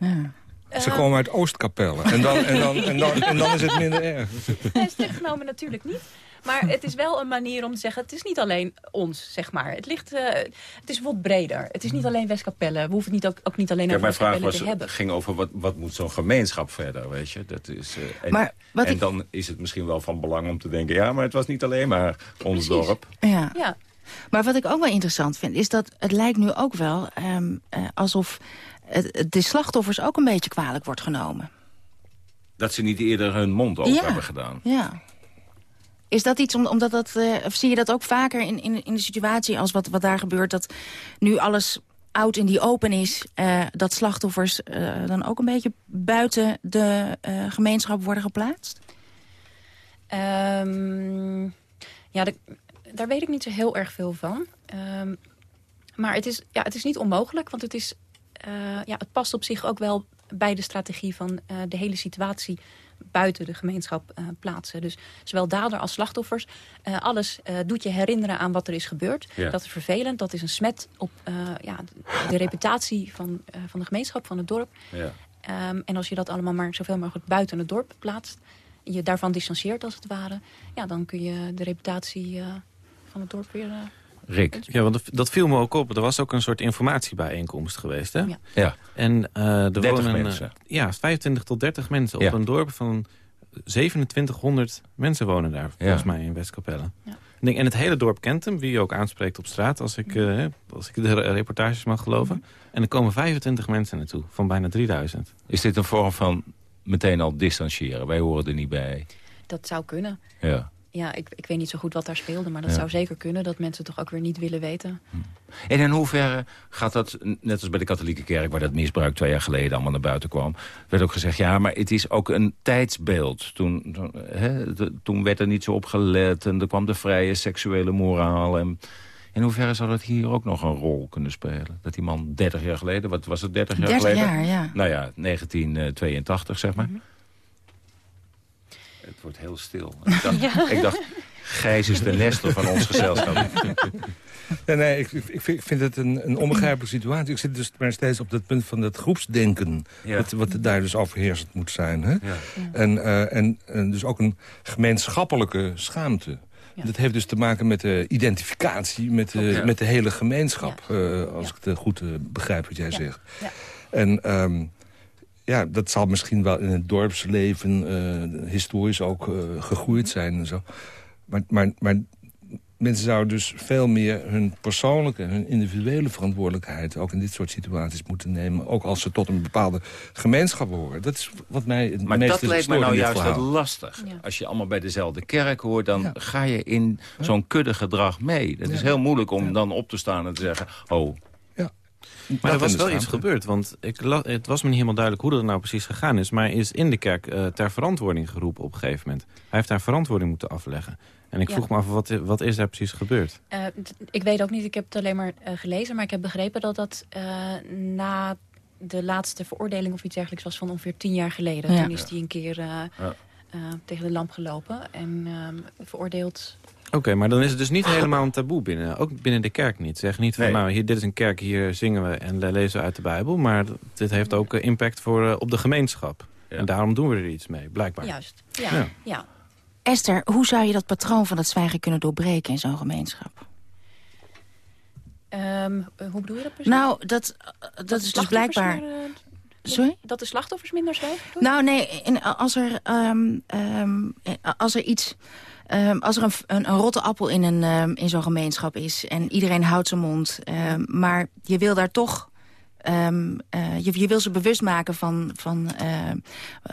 Speaker 13: Ze
Speaker 15: eh,
Speaker 13: komen uit Oostkapelle. En dan, en, dan, en, dan, en dan is het minder erg.
Speaker 15: Nee, strikt genomen natuurlijk niet. Maar het is wel een manier om te zeggen... het is niet alleen ons, zeg maar. Het, ligt, eh, het is bijvoorbeeld breder. Het is niet alleen Westkapelle. We hoeven het niet ook, ook niet alleen
Speaker 11: Kijk,
Speaker 15: over
Speaker 11: mijn vraag
Speaker 15: Westkapelle
Speaker 11: was,
Speaker 15: te hebben.
Speaker 11: ging over wat, wat moet zo'n gemeenschap verder, weet je. Dat is, eh, en
Speaker 12: Maar wat
Speaker 11: en
Speaker 12: ik-
Speaker 11: dan is het misschien wel van belang om te denken... ja, maar het was niet alleen maar ons dorp.
Speaker 12: Ja.
Speaker 15: Ja.
Speaker 12: Maar wat ik ook wel interessant vind, is dat het lijkt nu ook wel ehm, eh, alsof de slachtoffers ook een beetje kwalijk wordt genomen.
Speaker 11: Dat ze niet eerder hun mond open
Speaker 12: Ja.
Speaker 11: hebben gedaan.
Speaker 12: Ja. Is dat iets, om, omdat dat, eh, of zie je dat ook vaker in, in, in de situatie als wat, wat daar gebeurt, dat nu alles oud in die open is, eh, dat slachtoffers eh, dan ook een beetje buiten de eh, gemeenschap worden geplaatst?
Speaker 15: Ehm, ja, de- daar weet ik niet zo heel erg veel van. Ehm, maar het is, ja, het is niet onmogelijk, want het, is, ja, het past op zich ook wel bij de strategie van eh, de hele situatie buiten de gemeenschap eh, plaatsen. Dus zowel dader als slachtoffers. eh, alles eh, doet je herinneren aan wat er is gebeurd.
Speaker 11: Ja.
Speaker 15: Dat is vervelend. Dat is een smet op eh, ja, de reputatie van, eh, van de gemeenschap, van het dorp.
Speaker 11: Ja.
Speaker 15: Ehm, en als je dat allemaal maar zoveel mogelijk buiten het dorp plaatst... je daarvan distancieert als het ware... ja, dan kun je de reputatie eh, van het dorp weer...
Speaker 11: Rick.
Speaker 14: Ja, want dat, viel me ook op. Er was ook een soort informatiebijeenkomst geweest, hè?
Speaker 15: Ja.
Speaker 11: Ja.
Speaker 14: En eh er
Speaker 11: 30
Speaker 14: wonen... eh,
Speaker 11: mensen.
Speaker 14: ja, 25 tot 30 mensen
Speaker 11: Ja.
Speaker 14: op een dorp van 2700 mensen wonen daar, volgens mij, in Westkapelle.
Speaker 15: Ja.
Speaker 14: En, ik- en het hele dorp kent hem, wie je ook aanspreekt op straat, als ik, eh, als ik de re- reportages mag geloven. En er komen 25 mensen naartoe, van bijna 3000.
Speaker 11: Is dit een vorm van meteen al distancieren? Wij horen er niet bij.
Speaker 15: dat zou kunnen.
Speaker 11: Ja.
Speaker 15: Ja, ik, ik weet niet zo goed wat daar speelde... maar dat
Speaker 11: Ja.
Speaker 15: zou zeker kunnen dat mensen toch ook weer niet willen weten.
Speaker 11: En in hoeverre gaat dat, net als bij de katholieke kerk... waar dat misbruik twee jaar geleden allemaal naar buiten kwam... werd ook gezegd, ja, maar het is ook een tijdsbeeld. Toen, toen, hè, toen werd er niet zo op gelet... en er kwam de vrije seksuele moraal. En in hoeverre zou dat hier ook nog een rol kunnen spelen? Dat die man 30 jaar geleden, wat was het, 30 jaar
Speaker 12: 30
Speaker 11: geleden?
Speaker 12: jaar, ja.
Speaker 11: Nou ja, 1982, zeg maar. Het wordt heel stil. Ik dacht,
Speaker 15: Ja.
Speaker 11: ik dacht Gijs is de Nestor van ons gezelschap.
Speaker 13: Nee, nee ik, ik, vind, ik vind het een, een onbegrijpelijke situatie. Ik zit dus maar steeds op dat punt van dat groepsdenken. Wat, wat daar dus overheersend moet zijn. Hè? Ja. En, uh, en, en dus ook een gemeenschappelijke schaamte. Dat heeft dus te maken met de identificatie met de, met de hele gemeenschap. Uh, als ik het goed uh, begrijp wat jij zegt. En um, ja, dat zal misschien wel in het dorpsleven uh, historisch ook gegroeid zijn. En zo. Maar, maar, maar mensen zouden dus veel meer hun persoonlijke, hun individuele verantwoordelijkheid... ook in dit soort situaties moeten nemen. Ook als ze tot een bepaalde gemeenschap horen. Dat is wat mij het
Speaker 11: maar
Speaker 13: meeste
Speaker 11: dat lijkt mij nou juist wat lastig. Als je allemaal bij dezelfde kerk hoort... dan ga je in zo'n kuddegedrag mee. Het is heel moeilijk om dan op te staan en te zeggen... oh,
Speaker 14: maar er was wel iets gebeurd, want ik, het was me niet helemaal duidelijk hoe dat nou precies gegaan is. Maar hij is in de kerk uh, ter verantwoording geroepen op een gegeven moment. Hij heeft daar verantwoording moeten afleggen. En ik vroeg me af, wat, wat is daar precies gebeurd?
Speaker 15: Uh, ik weet ook niet, ik heb het alleen maar uh, gelezen. Maar ik heb begrepen dat dat na de laatste veroordeling of iets dergelijks was van ongeveer tien jaar geleden. Ja. Toen is hij een keer ja. Tegen de lamp gelopen en ehm, veroordeeld
Speaker 14: Oké, maar dan is het dus niet helemaal een taboe binnen. Ook binnen de kerk niet. Zeg niet van, nee. nou, hier, dit is een kerk, hier zingen we en lezen we uit de Bijbel. Maar dit heeft ook impact voor, uh, op de gemeenschap. Ja. En daarom doen we er iets mee, blijkbaar.
Speaker 15: Juist, ja. ja. ja.
Speaker 12: Esther, hoe zou je dat patroon van het zwijgen kunnen doorbreken in zo'n gemeenschap?
Speaker 15: Um, hoe bedoel je dat precies?
Speaker 12: Nou, dat, dat, dat is dus blijkbaar... Sorry?
Speaker 15: Dat de slachtoffers minder zwijgen?
Speaker 12: Nou, nee, als er, um, um, als er iets Um, als er een, een, een, rotte appel in, een, um, in zo'n gemeenschap is... en iedereen houdt zijn mond, um, maar je wil daar toch... Uh, je, je, wil ze bewust maken van, van uh,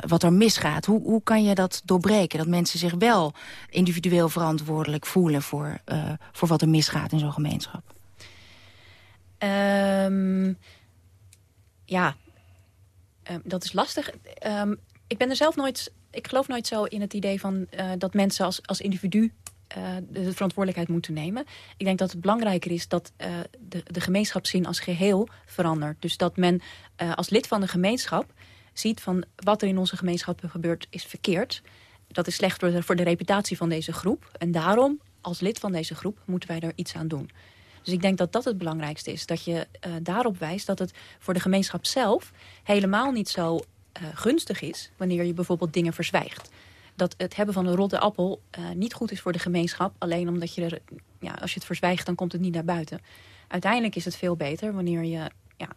Speaker 12: wat er misgaat. Hoe, hoe kan je dat doorbreken? Dat mensen zich wel individueel verantwoordelijk voelen... voor, uh, voor wat er misgaat in zo'n gemeenschap?
Speaker 15: ja, dat is lastig. ik ben er zelf nooit ik geloof nooit zo in het idee van uh, dat mensen als, als individu uh, de verantwoordelijkheid moeten nemen. Ik denk dat het belangrijker is dat uh, de, de gemeenschapszin als geheel verandert. Dus dat men als lid van de gemeenschap ziet van wat er in onze gemeenschap gebeurt is verkeerd. Dat is slecht voor de, voor de reputatie van deze groep. En daarom, als lid van deze groep, moeten wij er iets aan doen. Dus ik denk dat dat het belangrijkste is. Dat je uh, daarop wijst dat het voor de gemeenschap zelf helemaal niet zo uh, gunstig is wanneer je bijvoorbeeld dingen verzwijgt. Dat het hebben van een rotte appel uh, niet goed is voor de gemeenschap. Alleen omdat je er, ja, als je het verzwijgt, dan komt het niet naar buiten. Uiteindelijk is het veel beter wanneer je ja,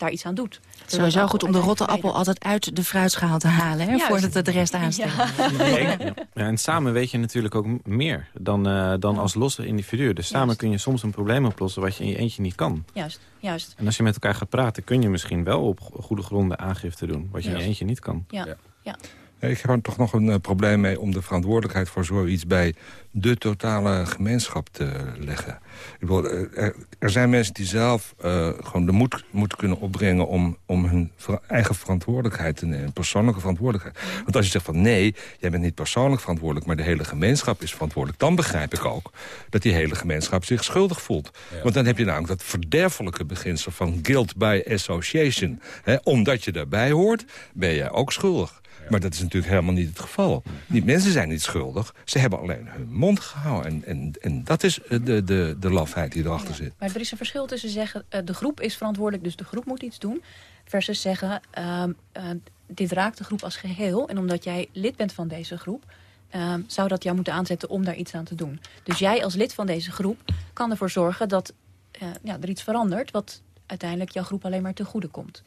Speaker 15: daar iets aan doet.
Speaker 12: Sowieso goed om de rotte appel altijd uit de fruitschaal te halen... Hè, voordat het de rest aansteekt. Ja.
Speaker 14: Ja. en samen weet je natuurlijk ook meer dan, uh, dan als losse individu. Dus samen kun je soms een probleem oplossen wat je in je eentje niet kan.
Speaker 15: Juist, juist.
Speaker 14: En als je met elkaar gaat praten... kun je misschien wel op goede gronden aangifte doen... wat je in je eentje niet kan.
Speaker 15: Ja, ja.
Speaker 13: Ik heb er toch nog een uh, probleem mee om de verantwoordelijkheid voor zoiets bij de totale gemeenschap te leggen. Ik bedoel, eh, er, er, zijn mensen die zelf uh, gewoon de moed moeten kunnen opbrengen om, om hun ver eigen verantwoordelijkheid te nemen. Persoonlijke verantwoordelijkheid. Want als je zegt van nee, jij bent niet persoonlijk verantwoordelijk, maar de hele gemeenschap is verantwoordelijk. Dan begrijp ik ook dat die hele gemeenschap zich schuldig voelt. Ja. Want dan heb je namelijk dat verderfelijke beginsel van guilt by association. He, omdat je daarbij hoort, ben jij ook schuldig. Maar dat is natuurlijk helemaal niet het geval. Die mensen zijn niet schuldig. Ze hebben alleen hun mond gehouden. En, en, en dat is de, de, de lafheid die erachter zit.
Speaker 15: Maar er is een verschil tussen zeggen... Uh, de groep is verantwoordelijk, dus de groep moet iets doen... versus zeggen, uh, uh, dit raakt de groep als geheel... en omdat jij lid bent van deze groep... Ehm, zou dat jou moeten aanzetten om daar iets aan te doen. Dus jij als lid van deze groep kan ervoor zorgen dat eh, ja, er iets verandert... wat uiteindelijk jouw groep alleen maar te goede komt.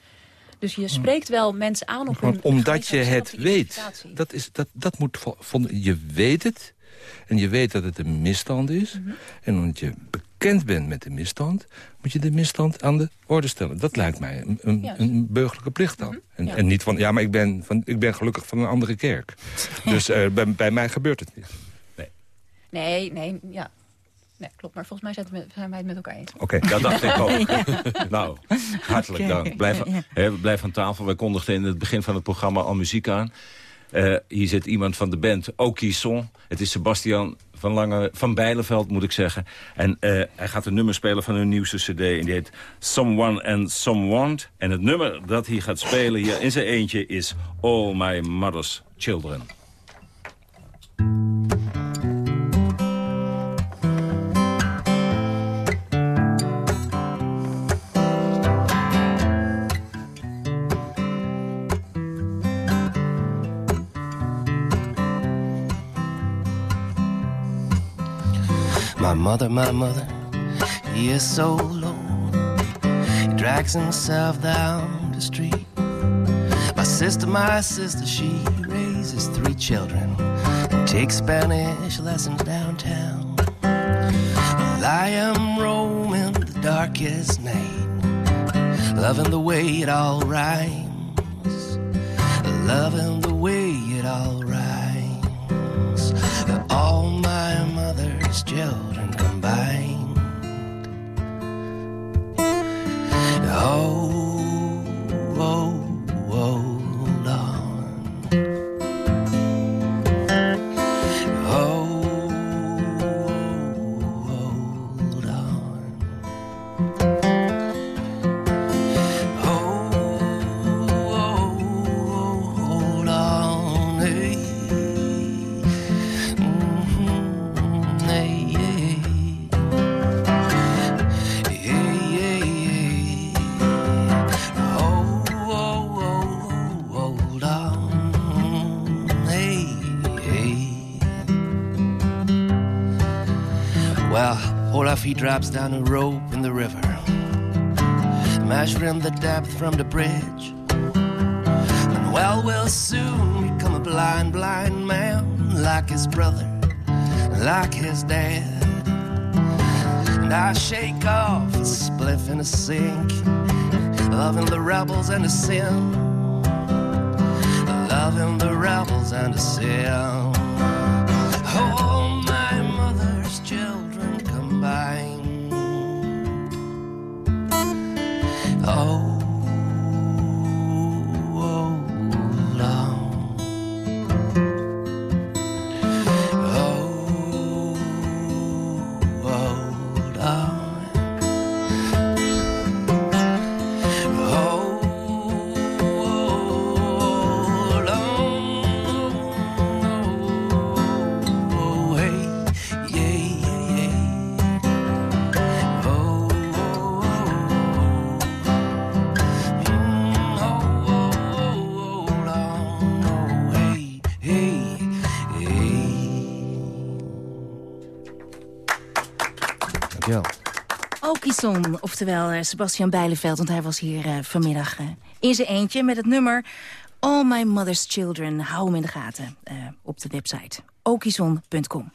Speaker 15: Dus je spreekt wel mensen aan op hun...
Speaker 13: Omdat je het weet. Dat, is, dat, dat moet van, je weet het. En je weet dat het een misstand is. Mm -hmm. En omdat je bekend bent met de misstand... moet je de misstand aan de orde stellen. Dat lijkt mij een, een, een burgerlijke plicht dan. Mm -hmm. en, ja. en, niet van, ja, maar ik ben, van, ik ben gelukkig van een andere kerk. dus uh, bij, bij mij gebeurt het niet.
Speaker 15: Nee, nee, nee ja. Nee, klopt. Maar volgens mij zijn wij het met elkaar eens.
Speaker 11: Oké, okay, dat dacht ik ook. nou, hartelijk okay. dank. Blijf, blijf aan tafel. Wij kondigden in het begin van het programma al muziek aan. Uh, hier zit iemand van de band Okison. Het is Sebastian van, Lange, van Bijleveld, moet ik zeggen. En uh, hij gaat een nummer spelen van hun nieuwste cd. En die heet Someone and Someone. En het nummer dat hij gaat spelen hier in zijn eentje is All My Mother's Children.
Speaker 16: Mother, my mother, he is so low. He drags himself down the street. My sister, my sister, she raises three children and takes Spanish lessons downtown. While I am roaming the darkest night, loving the way it all rhymes, loving the way it all rhymes. All my mother's children combined. Oh, he drops down a rope in the river, measuring the depth from the bridge. And well, we'll soon become a blind, blind man, like his brother, like his dad. And I shake off a spliff in a sink, loving the rebels and the sin, loving the rebels and the sin.
Speaker 12: Oftewel eh, Sebastian Bijleveld, want hij was hier eh, vanmiddag eh, in zijn eentje met het nummer All My Mother's Children. Hou hem in de gaten op de website okison.com.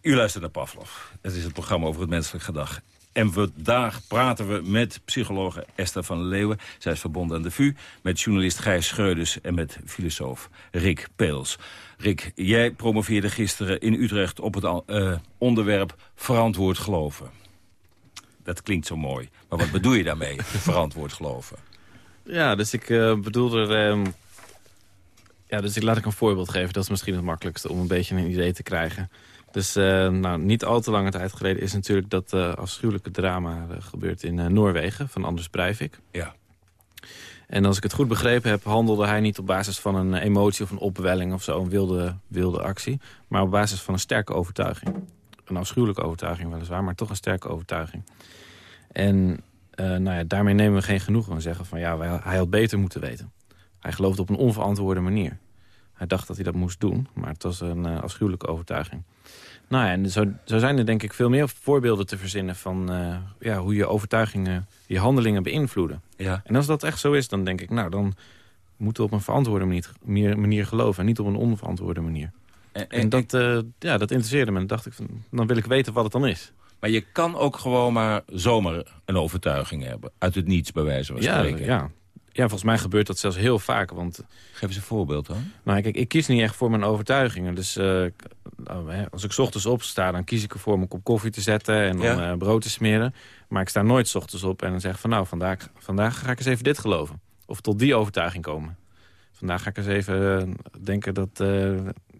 Speaker 11: U luistert naar Pavlov. Het is het programma over het menselijk gedrag. En vandaag praten we met psychologe Esther van Leeuwen. Zij is verbonden aan de VU. Met journalist Gijs Schreuders en met filosoof Rick Peels. Rick, jij promoveerde gisteren in Utrecht op het eh, onderwerp verantwoord geloven. Dat klinkt zo mooi. Maar wat bedoel je daarmee, verantwoord geloven?
Speaker 14: Ja, dus ik eh, bedoel er... ehm, ja, dus ik laat ik een voorbeeld geven. Dat is misschien het makkelijkste om een beetje een idee te krijgen. Dus eh, nou, niet al te lange tijd geleden is natuurlijk dat eh, afschuwelijke drama eh, gebeurd in Noorwegen van Anders Breivik.
Speaker 11: Ja.
Speaker 14: En als ik het goed begrepen heb, handelde hij niet op basis van een emotie of een opwelling of zo, een wilde, wilde actie. Maar op basis van een sterke overtuiging. Een afschuwelijke overtuiging weliswaar, maar toch een sterke overtuiging. En nou ja, daarmee nemen we geen genoegen en zeggen van ja, wij- hij had beter moeten weten. Hij geloofde op een onverantwoorde manier. Hij dacht dat hij dat moest doen, maar het was een afschuwelijke overtuiging. Nou ja, en zo, zo zijn er denk ik veel meer voorbeelden te verzinnen... van eh, ja, hoe je overtuigingen je handelingen beïnvloeden.
Speaker 11: Ja.
Speaker 14: En als dat echt zo is, dan denk ik... nou, dan moeten we op een verantwoorde manier, manier, geloven... en niet op een onverantwoorde manier.
Speaker 11: En,
Speaker 14: En, dat, eh, ja, dat interesseerde me. En dacht ik, van, dan wil ik weten wat het dan is.
Speaker 11: Maar je kan ook gewoon maar zomaar een overtuiging hebben. Uit het niets, bij wijze van
Speaker 14: Ja,
Speaker 11: spreken.
Speaker 14: ja. ja, volgens mij gebeurt dat zelfs heel vaak. Want,
Speaker 11: Geef eens een voorbeeld dan.
Speaker 14: Nou, kijk, ik kies niet echt voor mijn overtuigingen. Dus eh, als ik 's ochtends opsta, dan kies ik ervoor om een kop koffie te zetten... en dan
Speaker 11: Ja.
Speaker 14: eh, brood te smeren. Maar ik sta nooit 's ochtends op en dan zeg van... nou, vandaag, vandaag ga ik eens even dit geloven. Of tot die overtuiging komen. Vandaag ga ik eens even eh, denken dat eh,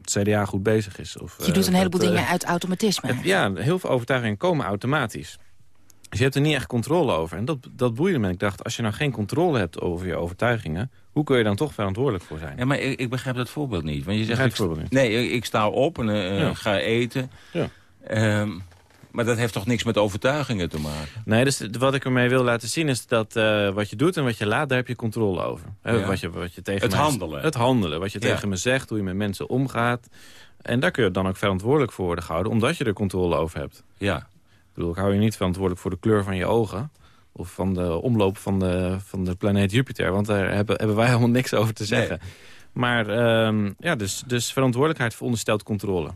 Speaker 14: het CDA goed bezig is. Of,
Speaker 12: Je doet een heleboel
Speaker 14: dat,
Speaker 12: dingen uit automatisme.
Speaker 14: het- ja, heel veel overtuigingen komen automatisch. Dus je hebt er niet echt controle over. En dat, dat boeide me. Ik dacht, als je nou geen controle hebt over je overtuigingen... hoe kun je dan toch verantwoordelijk voor zijn?
Speaker 11: Ja, maar ik, ik begrijp dat voorbeeld niet. Want je zegt, ik,
Speaker 14: niet?
Speaker 11: Nee, ik, sta op en eh,
Speaker 14: Ja.
Speaker 11: ga eten.
Speaker 14: Ja.
Speaker 11: Ehm, Maar dat heeft toch niks met overtuigingen te maken?
Speaker 14: Nee, dus wat ik ermee wil laten zien is dat uh, wat je doet en wat je laat, daar heb je controle over. Ja. Wat je, wat je tegen
Speaker 11: het
Speaker 14: mij,
Speaker 11: handelen.
Speaker 14: Het handelen, wat je ja. tegen me zegt, hoe je met mensen omgaat. En daar kun je dan ook verantwoordelijk voor worden gehouden, omdat je er controle over hebt.
Speaker 11: Ja.
Speaker 14: Ik bedoel, ik hou je niet verantwoordelijk voor de kleur van je ogen. Of van de omloop van de, van de planeet Jupiter. Want daar hebben, hebben wij helemaal niks over te zeggen. Nee. Maar um, ja, dus, dus verantwoordelijkheid veronderstelt controle.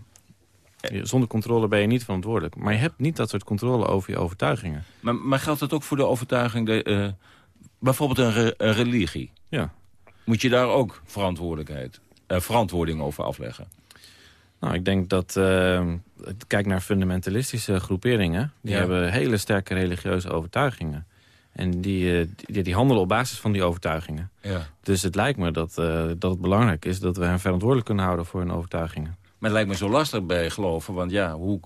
Speaker 14: Zonder controle ben je niet verantwoordelijk. Maar je hebt niet dat soort controle over je overtuigingen.
Speaker 11: Maar, maar geldt dat ook voor de overtuiging... De, uh, bijvoorbeeld een, re een, religie?
Speaker 14: Ja.
Speaker 11: Moet je daar ook verantwoordelijkheid, uh, verantwoording over afleggen?
Speaker 14: Nou, ik denk dat... Uh, kijk naar fundamentalistische groeperingen. Die ja. hebben hele sterke religieuze overtuigingen. En die, die, die, handelen op basis van die overtuigingen.
Speaker 11: Ja.
Speaker 14: Dus het lijkt me dat, uh, dat het belangrijk is... dat we hen verantwoordelijk kunnen houden voor hun overtuigingen.
Speaker 11: Maar het lijkt me zo lastig bij geloven. Want ja, hoe,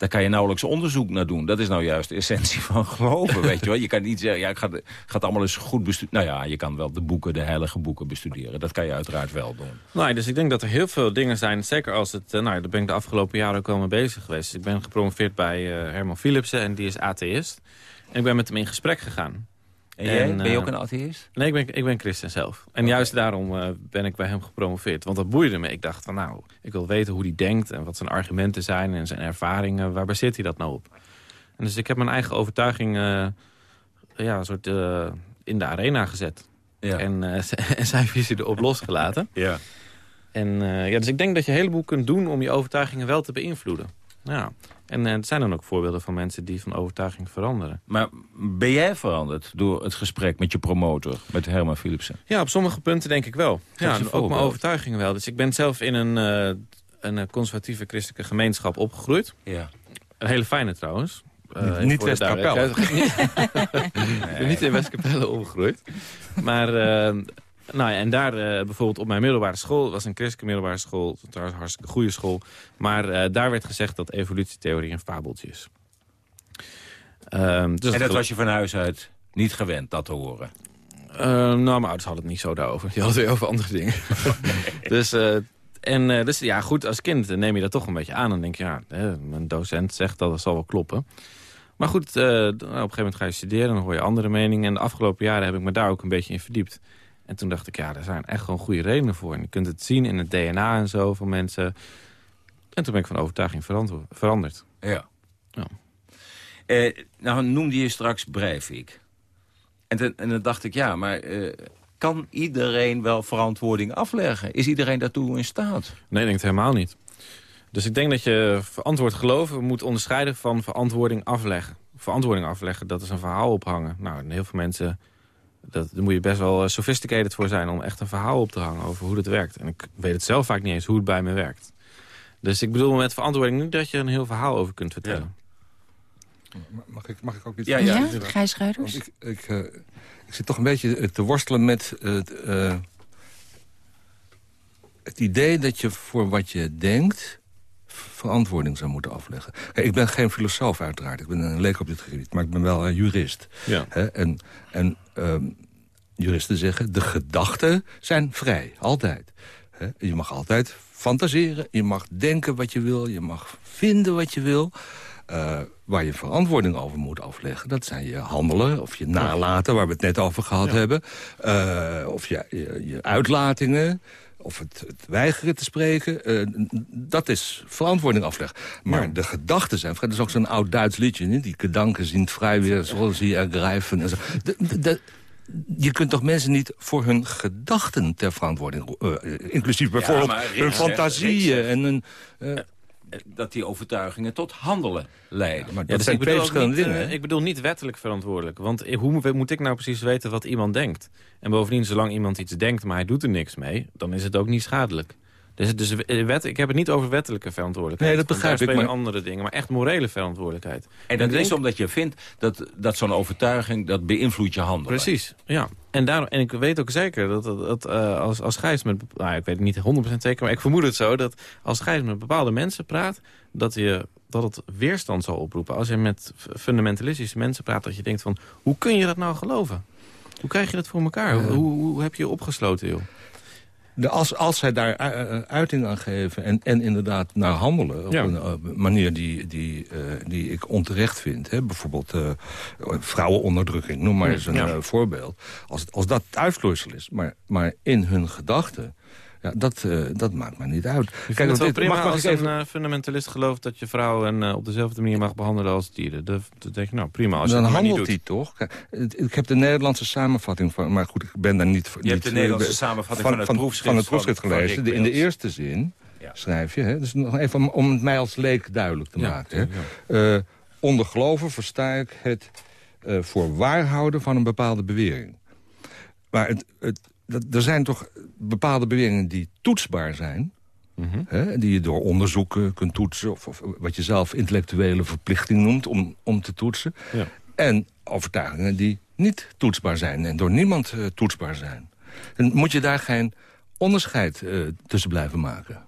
Speaker 11: daar kan je nauwelijks onderzoek naar doen. Dat is nou juist de essentie van geloven, weet je wel. Je kan niet zeggen, ja, ik ga, ga het allemaal eens goed bestuderen. Nou ja, je kan wel de boeken, de heilige boeken bestuderen. Dat kan je uiteraard wel doen.
Speaker 14: Nou, dus ik denk dat er heel veel dingen zijn. Zeker als het, nou, daar ben ik de afgelopen jaren ook al mee bezig geweest. Ik ben gepromoveerd bij uh, Herman Philipsen en die is atheïst. En ik ben met hem in gesprek gegaan.
Speaker 11: En jij? En, ben je ook een atheïst?
Speaker 14: Nee, ik ben, ik ben christen zelf. En okay. juist daarom uh, ben ik bij hem gepromoveerd. Want dat boeide me. Ik dacht van nou, ik wil weten hoe hij denkt... en wat zijn argumenten zijn en zijn ervaringen. Waar baseert hij dat nou op? En dus ik heb mijn eigen overtuiging uh, ja, een soort, in de arena gezet.
Speaker 11: Ja.
Speaker 14: En, en zijn visie erop losgelaten.
Speaker 11: Ja.
Speaker 14: En ja, dus ik denk dat je een heleboel kunt doen om je overtuigingen wel te beïnvloeden. Ja. En er zijn dan ook voorbeelden van mensen die van overtuiging veranderen.
Speaker 11: Maar ben jij veranderd door het gesprek met je promotor, met Herman Philipsen?
Speaker 14: Ja, op sommige punten denk ik wel. Ja, ook mijn overtuigingen wel. Dus ik ben zelf in een, uh, een conservatieve christelijke gemeenschap opgegroeid.
Speaker 11: Ja.
Speaker 14: Een hele fijne trouwens.
Speaker 13: Uh, niet Westkapelle.
Speaker 14: Niet in Westkapelle opgegroeid. Maar... Uh, nou ja, en daar uh, bijvoorbeeld op mijn middelbare school... was een christelijke middelbare school, een hartstikke goede school... maar uh, daar werd gezegd dat evolutietheorie een fabeltje is.
Speaker 11: Um, dus en dat was je van huis uit niet gewend, dat te horen?
Speaker 14: Uh, nou, mijn ouders hadden het niet zo daarover. Die hadden het weer over andere dingen. dus... En dus ja, goed, als kind neem je dat toch een beetje aan. Dan denk je, ja, mijn docent zegt dat, dat zal wel kloppen. Maar goed, op een gegeven moment ga je studeren, dan hoor je andere meningen. En de afgelopen jaren heb ik me daar ook een beetje in verdiept. En toen dacht ik, ja, daar zijn echt gewoon goede redenen voor. En je kunt het zien in het DNA en zo van mensen. En toen ben ik van overtuiging veranderd.
Speaker 11: Ja.
Speaker 14: ja.
Speaker 11: Eh, nou noemde je straks Breivik. En, ten, en dan dacht ik, ja, maar eh, kan iedereen wel verantwoording afleggen? Is iedereen daartoe in staat?
Speaker 14: Nee, ik denk het helemaal niet. Dus ik denk dat je verantwoord geloven moet onderscheiden van verantwoording afleggen. Verantwoording afleggen, dat is een verhaal ophangen. Nou, heel veel mensen dat, daar moet je best wel sophisticated voor zijn... om echt een verhaal op te hangen over hoe het werkt. En ik weet het zelf vaak niet eens hoe het bij me werkt. Dus ik bedoel met verantwoording niet dat je een heel verhaal over kunt vertellen.
Speaker 13: Ja. Mag, ik, mag ik ook iets
Speaker 12: ja, ja, ja, Gijs Ruiders?
Speaker 13: Ik, ik, uh, ik zit toch een beetje te worstelen met het, uh, het idee dat je voor wat je denkt verantwoording zou moeten afleggen. Kijk, ik ben geen filosoof uiteraard, ik ben een leek op dit gebied... maar ik ben wel een jurist.
Speaker 14: Ja.
Speaker 13: Hè? En, en um, juristen zeggen, de gedachten zijn vrij, altijd. Hè? Je mag altijd fantaseren, je mag denken wat je wil... je mag vinden wat je wil... Uh, waar je verantwoording over moet afleggen. Dat zijn je handelen of je nalaten, waar we het net over gehad ja. hebben. Uh, of je, je, je uitlatingen of het, het, weigeren te spreken, uh, dat is verantwoording afleggen. Maar ja. de gedachten zijn vrij. Dat is ook zo'n oud Duits liedje. Niet? Die gedanken zien vrij weer, zoals ze ergrijven. En zo. De, de, de, je kunt toch mensen niet voor hun gedachten ter verantwoording... Uh, inclusief bijvoorbeeld ja, hun fantasieën en hun... Uh,
Speaker 11: dat die overtuigingen tot handelen leiden.
Speaker 13: Maar dat dus zijn twee verschillende
Speaker 14: niet,
Speaker 13: dingen.
Speaker 14: Ik bedoel niet wettelijk verantwoordelijk. Want hoe moet ik nou precies weten wat iemand denkt? En bovendien, zolang iemand iets denkt, maar hij doet er niks mee... dan is het ook niet schadelijk. Dus, dus wet, ik heb het niet over wettelijke verantwoordelijkheid.
Speaker 13: Nee, dat begrijp
Speaker 14: daar
Speaker 13: ik.
Speaker 14: Maar... andere dingen, maar echt morele verantwoordelijkheid.
Speaker 11: En dat en is denk... omdat je vindt dat, dat zo'n overtuiging... dat beïnvloedt je handelen.
Speaker 14: Precies, ja. En, daarom, en ik weet ook zeker dat, dat, dat uh, als, als Gijs met... Nou, ik weet het niet 100% zeker, maar ik vermoed het zo... dat als Gijs met bepaalde mensen praat... dat, je, dat het weerstand zal oproepen. Als je met fundamentalistische mensen praat... dat je denkt van, hoe kun je dat nou geloven? Hoe krijg je dat voor elkaar? Uh, hoe, hoe heb je je opgesloten, joh?
Speaker 13: De, als, als zij daar uh, uiting aan geven en, en inderdaad naar handelen... op een uh, manier die, die, die ik onterecht vind... Hè, bijvoorbeeld vrouwenonderdrukking, noem maar eens een ja. voorbeeld... Als, als dat uitvloeisel is, maar, maar in hun gedachten ja, dat, uh, dat maakt me niet uit.
Speaker 14: Ik Kijk, het wel prima mag, mag als even... een uh, fundamentalist gelooft... dat je vrouwen uh, op dezelfde manier mag behandelen als dieren. Dat, dat denk ik, nou prima. Als
Speaker 13: dan
Speaker 14: je
Speaker 13: handelt hij toch? Ik heb de Nederlandse samenvatting van... maar goed, ik ben daar niet...
Speaker 11: Je hebt de Nederlandse samenvatting van, van, het proefschrift,
Speaker 13: van het proefschrift gelezen. De, in de eerste zin ja. schrijf je... Hè, dus nog even om, om het mij als leek duidelijk te ja, maken. Hè. Ja. onder geloven versta ik het voor waarhouden van een bepaalde bewering. Maar het, het, er zijn toch bepaalde beweringen die toetsbaar zijn... Mm -hmm. hè, die je door onderzoeken kunt toetsen... Of, of, wat je zelf intellectuele verplichting noemt om, om te toetsen. Ja. En overtuigingen die niet toetsbaar zijn en door niemand uh, toetsbaar zijn. En moet je daar geen onderscheid uh, tussen blijven maken?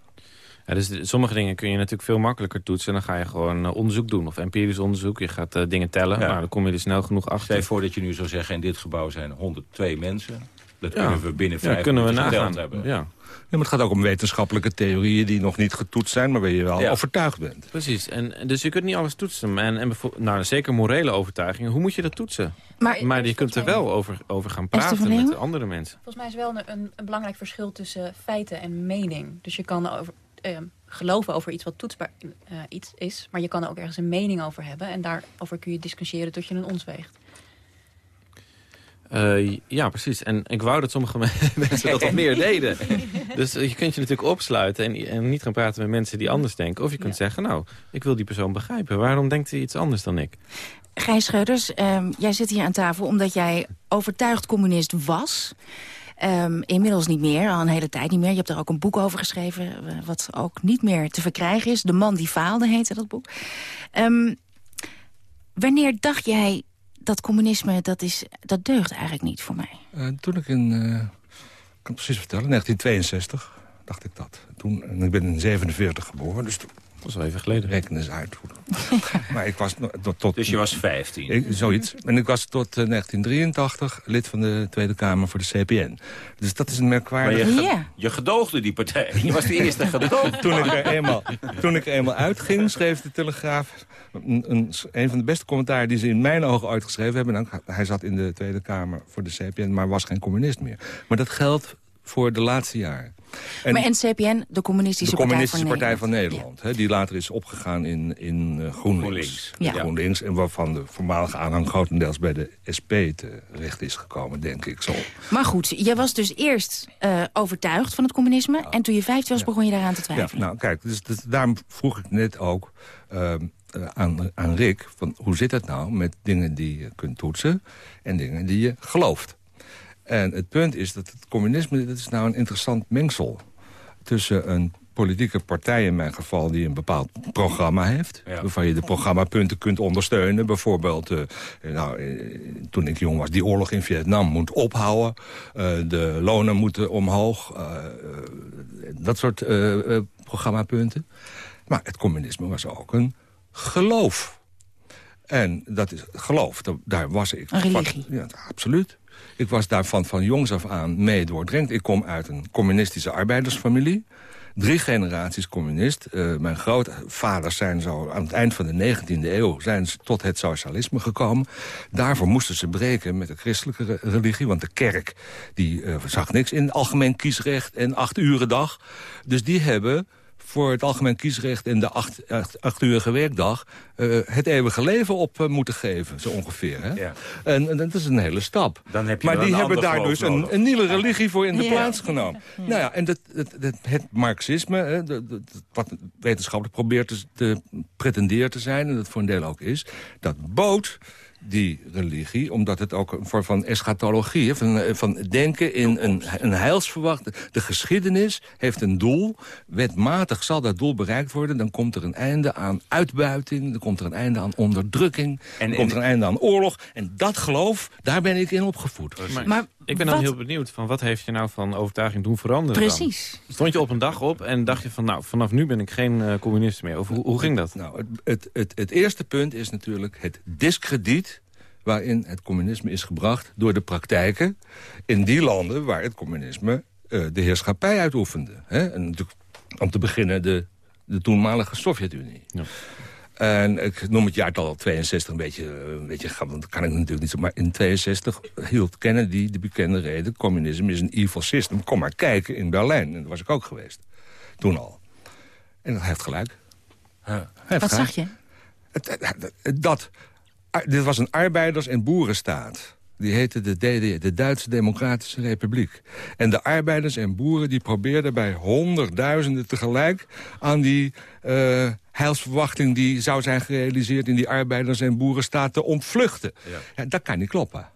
Speaker 14: Ja, dus sommige dingen kun je natuurlijk veel makkelijker toetsen. Dan ga je gewoon uh, onderzoek doen, of empirisch onderzoek. Je gaat uh, dingen tellen, ja. maar dan kom je er snel genoeg achter.
Speaker 11: Stel je voor dat je nu zou zeggen... in dit gebouw zijn 102 mensen. Dat kunnen we binnen vijf
Speaker 14: ja, kunnen we nagaan.
Speaker 11: hebben.
Speaker 14: Ja.
Speaker 13: Ja, maar het gaat ook om wetenschappelijke theorieën die nog niet getoetst zijn... maar waar je wel ja. overtuigd bent.
Speaker 14: Precies. En, dus je kunt niet alles toetsen. En, en nou, zeker morele overtuigingen. Hoe moet je dat toetsen? Maar, maar je kunt er wel over, over gaan praten met andere mensen.
Speaker 15: Volgens mij is wel een, een belangrijk verschil tussen feiten en mening. Dus je kan over, uh, geloven over iets wat toetsbaar uh, iets is... maar je kan er ook ergens een mening over hebben... en daarover kun je discussiëren tot je een ons weegt.
Speaker 14: Uh, ja, precies. En ik wou dat sommige mensen dat wat meer deden. Dus je kunt je natuurlijk opsluiten en, en, niet gaan praten met mensen die anders denken. Of je kunt ja. zeggen, nou, ik wil die persoon begrijpen. Waarom denkt hij iets anders dan ik?
Speaker 12: Gijs Scheuders, um, jij zit hier aan tafel omdat jij overtuigd communist was... Um, inmiddels niet meer, al een hele tijd niet meer. Je hebt er ook een boek over geschreven, wat ook niet meer te verkrijgen is. De man die faalde heette dat boek. Um, wanneer dacht jij dat communisme, dat, is, dat deugt eigenlijk niet voor mij.
Speaker 13: Uh, toen ik in, uh, ik kan precies vertellen, 1962 dacht ik dat. Toen, en ik ben in 47 geboren, dus toen...
Speaker 14: Dat is wel even geleden.
Speaker 13: Reken eens uit. maar ik was tot, tot,
Speaker 11: dus je was 15?
Speaker 13: Ik, zoiets. En ik was tot uh, 1983 lid van de Tweede Kamer voor de CPN. Dus dat is een merkwaardig...
Speaker 11: Maar je, ge je gedoogde die partij. Je was de eerste gedoogd.
Speaker 13: toen, ik er eenmaal, toen ik er eenmaal uitging, schreef de Telegraaf... Een, een, een, van de beste commentaren die ze in mijn ogen ooit geschreven hebben. Nou, hij zat in de Tweede Kamer voor de CPN, maar was geen communist meer. Maar dat geldt voor de laatste jaren.
Speaker 12: En maar NCPN, de Communistische,
Speaker 13: de Communistische
Speaker 12: Partij
Speaker 13: van Nederland. Partij van Nederland ja. hè, die later is opgegaan in, in uh, GroenLinks. GroenLinks. Ja. GroenLinks. En waarvan de voormalige aanhang grotendeels bij de SP terecht is gekomen, denk ik zo.
Speaker 12: Maar goed, jij was dus eerst uh, overtuigd van het communisme. Ja. En toen je 15 was, begon je daaraan te twijfelen.
Speaker 13: Ja, nou kijk, dus, dus daarom vroeg ik net ook... Uh, uh, aan, aan Rick, van hoe zit het nou met dingen die je kunt toetsen... en dingen die je gelooft. En het punt is dat het communisme, dat is nou een interessant mengsel... tussen een politieke partij in mijn geval die een bepaald programma heeft... Ja. waarvan je de programmapunten kunt ondersteunen. Bijvoorbeeld, uh, nou, uh, toen ik jong was, die oorlog in Vietnam moet ophouden. Uh, de lonen moeten omhoog. dat soort programmapunten. Maar het communisme was ook een geloof. En dat is geloof, daar was ik...
Speaker 12: Een religie.
Speaker 13: Van, ja, absoluut. Ik was daarvan van jongs af aan mee doordrenkt. Ik kom uit een communistische arbeidersfamilie. Drie generaties communist. Uh, mijn grootvaders zijn zo aan het eind van de 19e eeuw... zijn ze tot het socialisme gekomen. Daarvoor moesten ze breken met de christelijke religie. Want de kerk die, uh, zag niks in algemeen kiesrecht en acht uren dag. Dus die hebben voor het algemeen kiesrecht en de acht, acht, achtuurige werkdag... Uh, het eeuwige leven op uh, moeten geven, zo ongeveer. Hè?
Speaker 11: Ja.
Speaker 13: En, en, dat is een hele stap.
Speaker 11: Dan heb je
Speaker 13: maar die
Speaker 11: een
Speaker 13: hebben daar dus een, een, nieuwe religie voor in de ja. plaats genomen. Ja. Nou ja, en dat, dat, dat, het marxisme, hè, dat, wat wetenschappelijk probeert te, te pretendeert te zijn... en dat voor een deel ook is, dat bood die religie, omdat het ook een vorm van eschatologie... van, van denken in een, een heilsverwachte... De geschiedenis heeft een doel. Wetmatig zal dat doel bereikt worden. Dan komt er een einde aan uitbuiting. Dan komt er een einde aan onderdrukking. En, dan komt er een einde aan oorlog. En dat geloof, daar ben ik in opgevoed.
Speaker 14: Maar, maar ik ben dan wat? heel benieuwd van wat heeft je nou van overtuiging doen veranderen
Speaker 12: Precies.
Speaker 14: Dan? Stond je op een dag op en dacht je van nou, vanaf nu ben ik geen uh, communist meer? Of hoe, hoe ging dat?
Speaker 13: Nou, het, het, het, het eerste punt is natuurlijk het discrediet waarin het communisme is gebracht door de praktijken... in die landen waar het communisme eh, de heerschappij uitoefende. Hè? En natuurlijk, om te beginnen de, de toenmalige Sovjet-Unie. Ja. En ik noem het jaartal 62 een beetje, een beetje dat kan ik natuurlijk niet zo. Maar in 62 hield Kennedy de bekende reden... communisme is een evil system. Kom maar kijken in Berlijn. En daar was ik ook geweest. Toen al. En dat heeft gelijk.
Speaker 12: Ja. Wat zag je?
Speaker 13: dat, dit was een arbeiders- en boerenstaat. Die heette de de Duitse Democratische Republiek. En de arbeiders en boeren die probeerden bij honderdduizenden tegelijk... aan die uh, heilsverwachting die zou zijn gerealiseerd... in die arbeiders- en boerenstaat te ontvluchten. Ja. ja dat kan niet kloppen.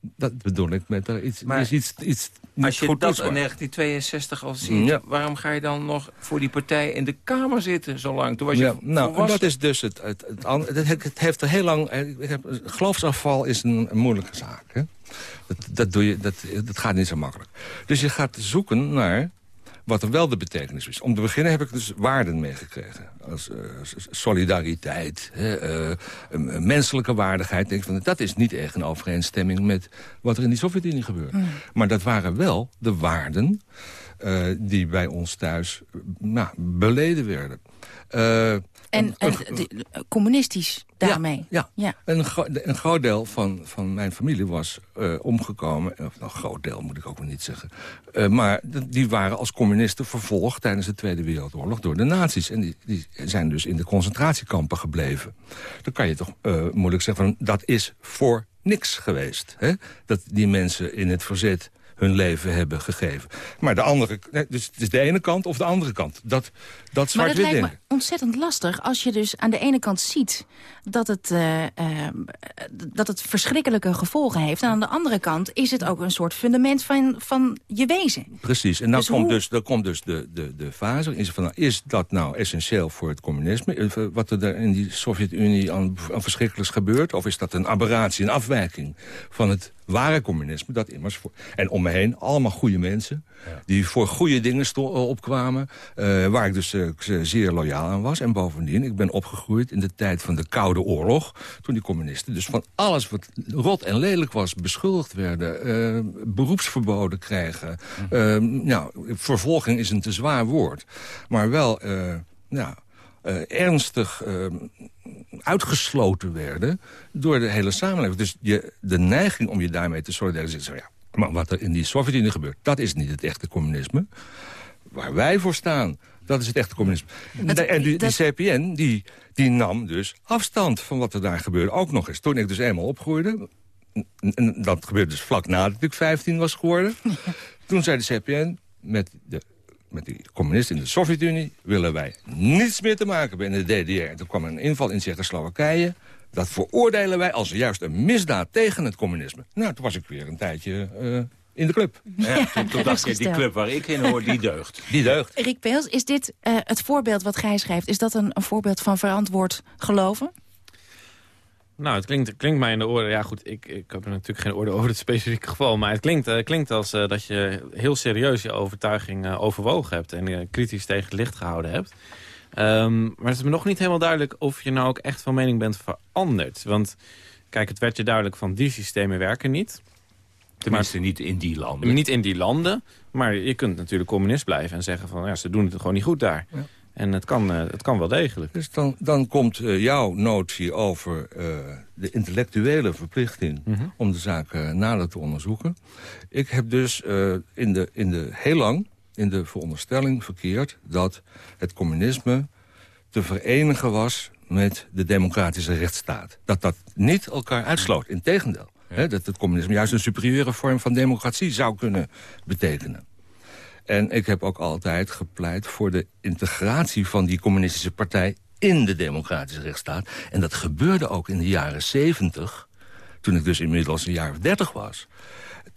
Speaker 13: Dat bedoel ik met er iets,
Speaker 11: maar
Speaker 13: is iets, iets
Speaker 11: Als je dat in 1962 al ziet, waarom ga je dan nog voor die partij in de Kamer zitten zo lang? Toen was je ja,
Speaker 13: nou, dat is dus het, het, het, het, het heeft er heel lang... geloofsafval is een, een moeilijke zaak. Hè? Dat, dat, doe je, dat, dat gaat niet zo makkelijk. Dus je gaat zoeken naar wat er wel de betekenis is. Om te beginnen heb ik dus waarden meegekregen. Als uh, solidariteit, uh, menselijke waardigheid. Denk van, dat is niet echt een overeenstemming met wat er in die Sovjet-Unie gebeurt. Mm. Maar dat waren wel de waarden uh, die bij ons thuis nou, beleden werden.
Speaker 12: En, en communistisch daarmee?
Speaker 13: Ja, ja. Een, een, groot deel van, van mijn familie was uh, omgekomen. Of nou, een groot deel moet ik ook wel niet zeggen. Uh, maar die waren als communisten vervolgd tijdens de Tweede Wereldoorlog door de nazi's. En die, die zijn dus in de concentratiekampen gebleven. Dan kan je toch moeilijk zeggen, van, dat is voor niks geweest. Hè? Dat die mensen in het verzet hun leven hebben gegeven. Maar de andere, dus het is de ene kant of de andere kant. Dat, dat zwart-wit
Speaker 12: Maar het lijkt me ontzettend lastig als je dus aan de ene kant ziet... dat het, uh, uh, dat het verschrikkelijke gevolgen heeft. En aan de andere kant is het ook een soort fundament van, van je wezen.
Speaker 13: Precies, en dan dus komt, hoe... dus, dan komt dus de, de, de fase. Is, van, is dat nou essentieel voor het communisme? Eh, wat er in die Sovjet-Unie aan, aan verschrikkelijks gebeurt? Of is dat een aberratie, een afwijking van het ware communisme? Dat immers voor, en om me heen allemaal goede mensen... die voor goede dingen opkwamen. Uh, waar ik dus uh, zeer loyaal aan was. En bovendien, ik ben opgegroeid in de tijd van de Koude Oorlog. Toen die communisten dus van alles wat rot en lelijk was... beschuldigd werden, uh, beroepsverboden krijgen. Mm. nou, vervolging is een te zwaar woord. Maar wel, nou... ernstig uitgesloten werden door de hele samenleving. Dus je, de neiging om je daarmee te solidariseren... ja, maar wat er in die Sovjet-Unie gebeurt, dat is niet het echte communisme. Waar wij voor staan, dat is het echte communisme. en die, die, CPN die, die nam dus afstand van wat er daar gebeurde. Ook nog eens. Toen ik dus eenmaal opgroeide... en dat gebeurde dus vlak nadat ik 15 was geworden... toen zei de CPN met de met die communisten in de Sovjet-Unie... willen wij niets meer te maken hebben in de DDR. Toen kwam een inval in Tsjechoslowakije. Dat veroordelen wij als juist een misdaad tegen het communisme. Nou, toen was ik weer een tijdje uh, in de club.
Speaker 11: Ja, toen, toen dacht je, die club waar ik in hoor, die deugt.
Speaker 13: Die deugt.
Speaker 12: Rick Peels, is dit uh, het voorbeeld wat gij schrijft... is dat een, een voorbeeld van verantwoord geloven?
Speaker 14: Nou, het klinkt, klinkt mij in de oren... Ja goed, ik, ik heb natuurlijk geen orde over het specifieke geval... maar het klinkt, uh, klinkt als uh, dat je heel serieus je overtuiging uh, overwogen hebt... en kritisch tegen het licht gehouden hebt. Um, maar het is me nog niet helemaal duidelijk of je nou ook echt van mening bent veranderd. Want kijk, het werd je duidelijk van die systemen werken niet.
Speaker 11: Tenminste maar, niet in die landen.
Speaker 14: Niet in die landen, maar je kunt natuurlijk communist blijven... en zeggen van ja, ze doen het gewoon niet goed daar. Ja. En het kan, uh, het kan wel degelijk.
Speaker 13: Dus dan, dan komt uh, jouw notie over uh, de intellectuele verplichting... Mm -hmm. om de zaak nader te onderzoeken. Ik heb dus in de, in de, heel lang in de veronderstelling verkeerd... dat het communisme te verenigen was met de democratische rechtsstaat. Dat dat niet elkaar uitsloot. Integendeel. Dat het communisme juist een superieure vorm van democratie zou kunnen betekenen. En ik heb ook altijd gepleit voor de integratie van die communistische partij in de democratische rechtsstaat. En dat gebeurde ook in de jaren zeventig, toen ik dus inmiddels een jaar of dertig was.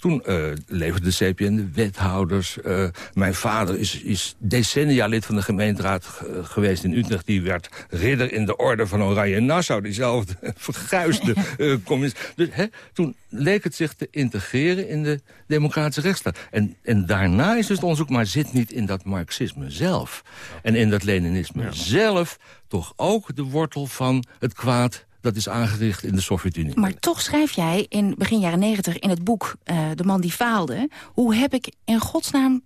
Speaker 13: Toen uh, leverde de CPN de wethouders. Uh, mijn vader is, is decennia lid van de gemeenteraad geweest in Utrecht. Die werd ridder in de orde van Oranje Nassau. Diezelfde verguisde uh, communist. Dus hè, toen leek het zich te integreren in de democratische rechtsstaat. En, en daarna is dus het onderzoek, maar zit niet in dat marxisme zelf. En in dat leninisme zelf toch ook de wortel van het kwaad dat is aangericht in de Sovjet-Unie.
Speaker 12: Maar toch schrijf jij in begin jaren negentig in het boek uh, De man die faalde... hoe heb ik in godsnaam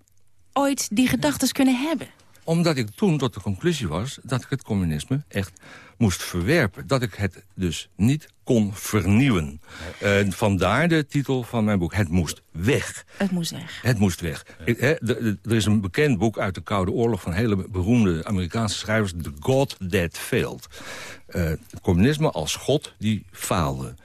Speaker 12: ooit die gedachten kunnen hebben?
Speaker 13: Omdat ik toen tot de conclusie was dat ik het communisme echt moest verwerpen. Dat ik het dus niet kon vernieuwen. Uh, vandaar de titel van mijn boek. Het moest weg.
Speaker 12: Het moest weg.
Speaker 13: Het moest weg. Ik, he, de, de, er is een bekend boek uit de Koude Oorlog... van hele beroemde Amerikaanse schrijvers. The God That Failed. Uh, communisme als God die faalde.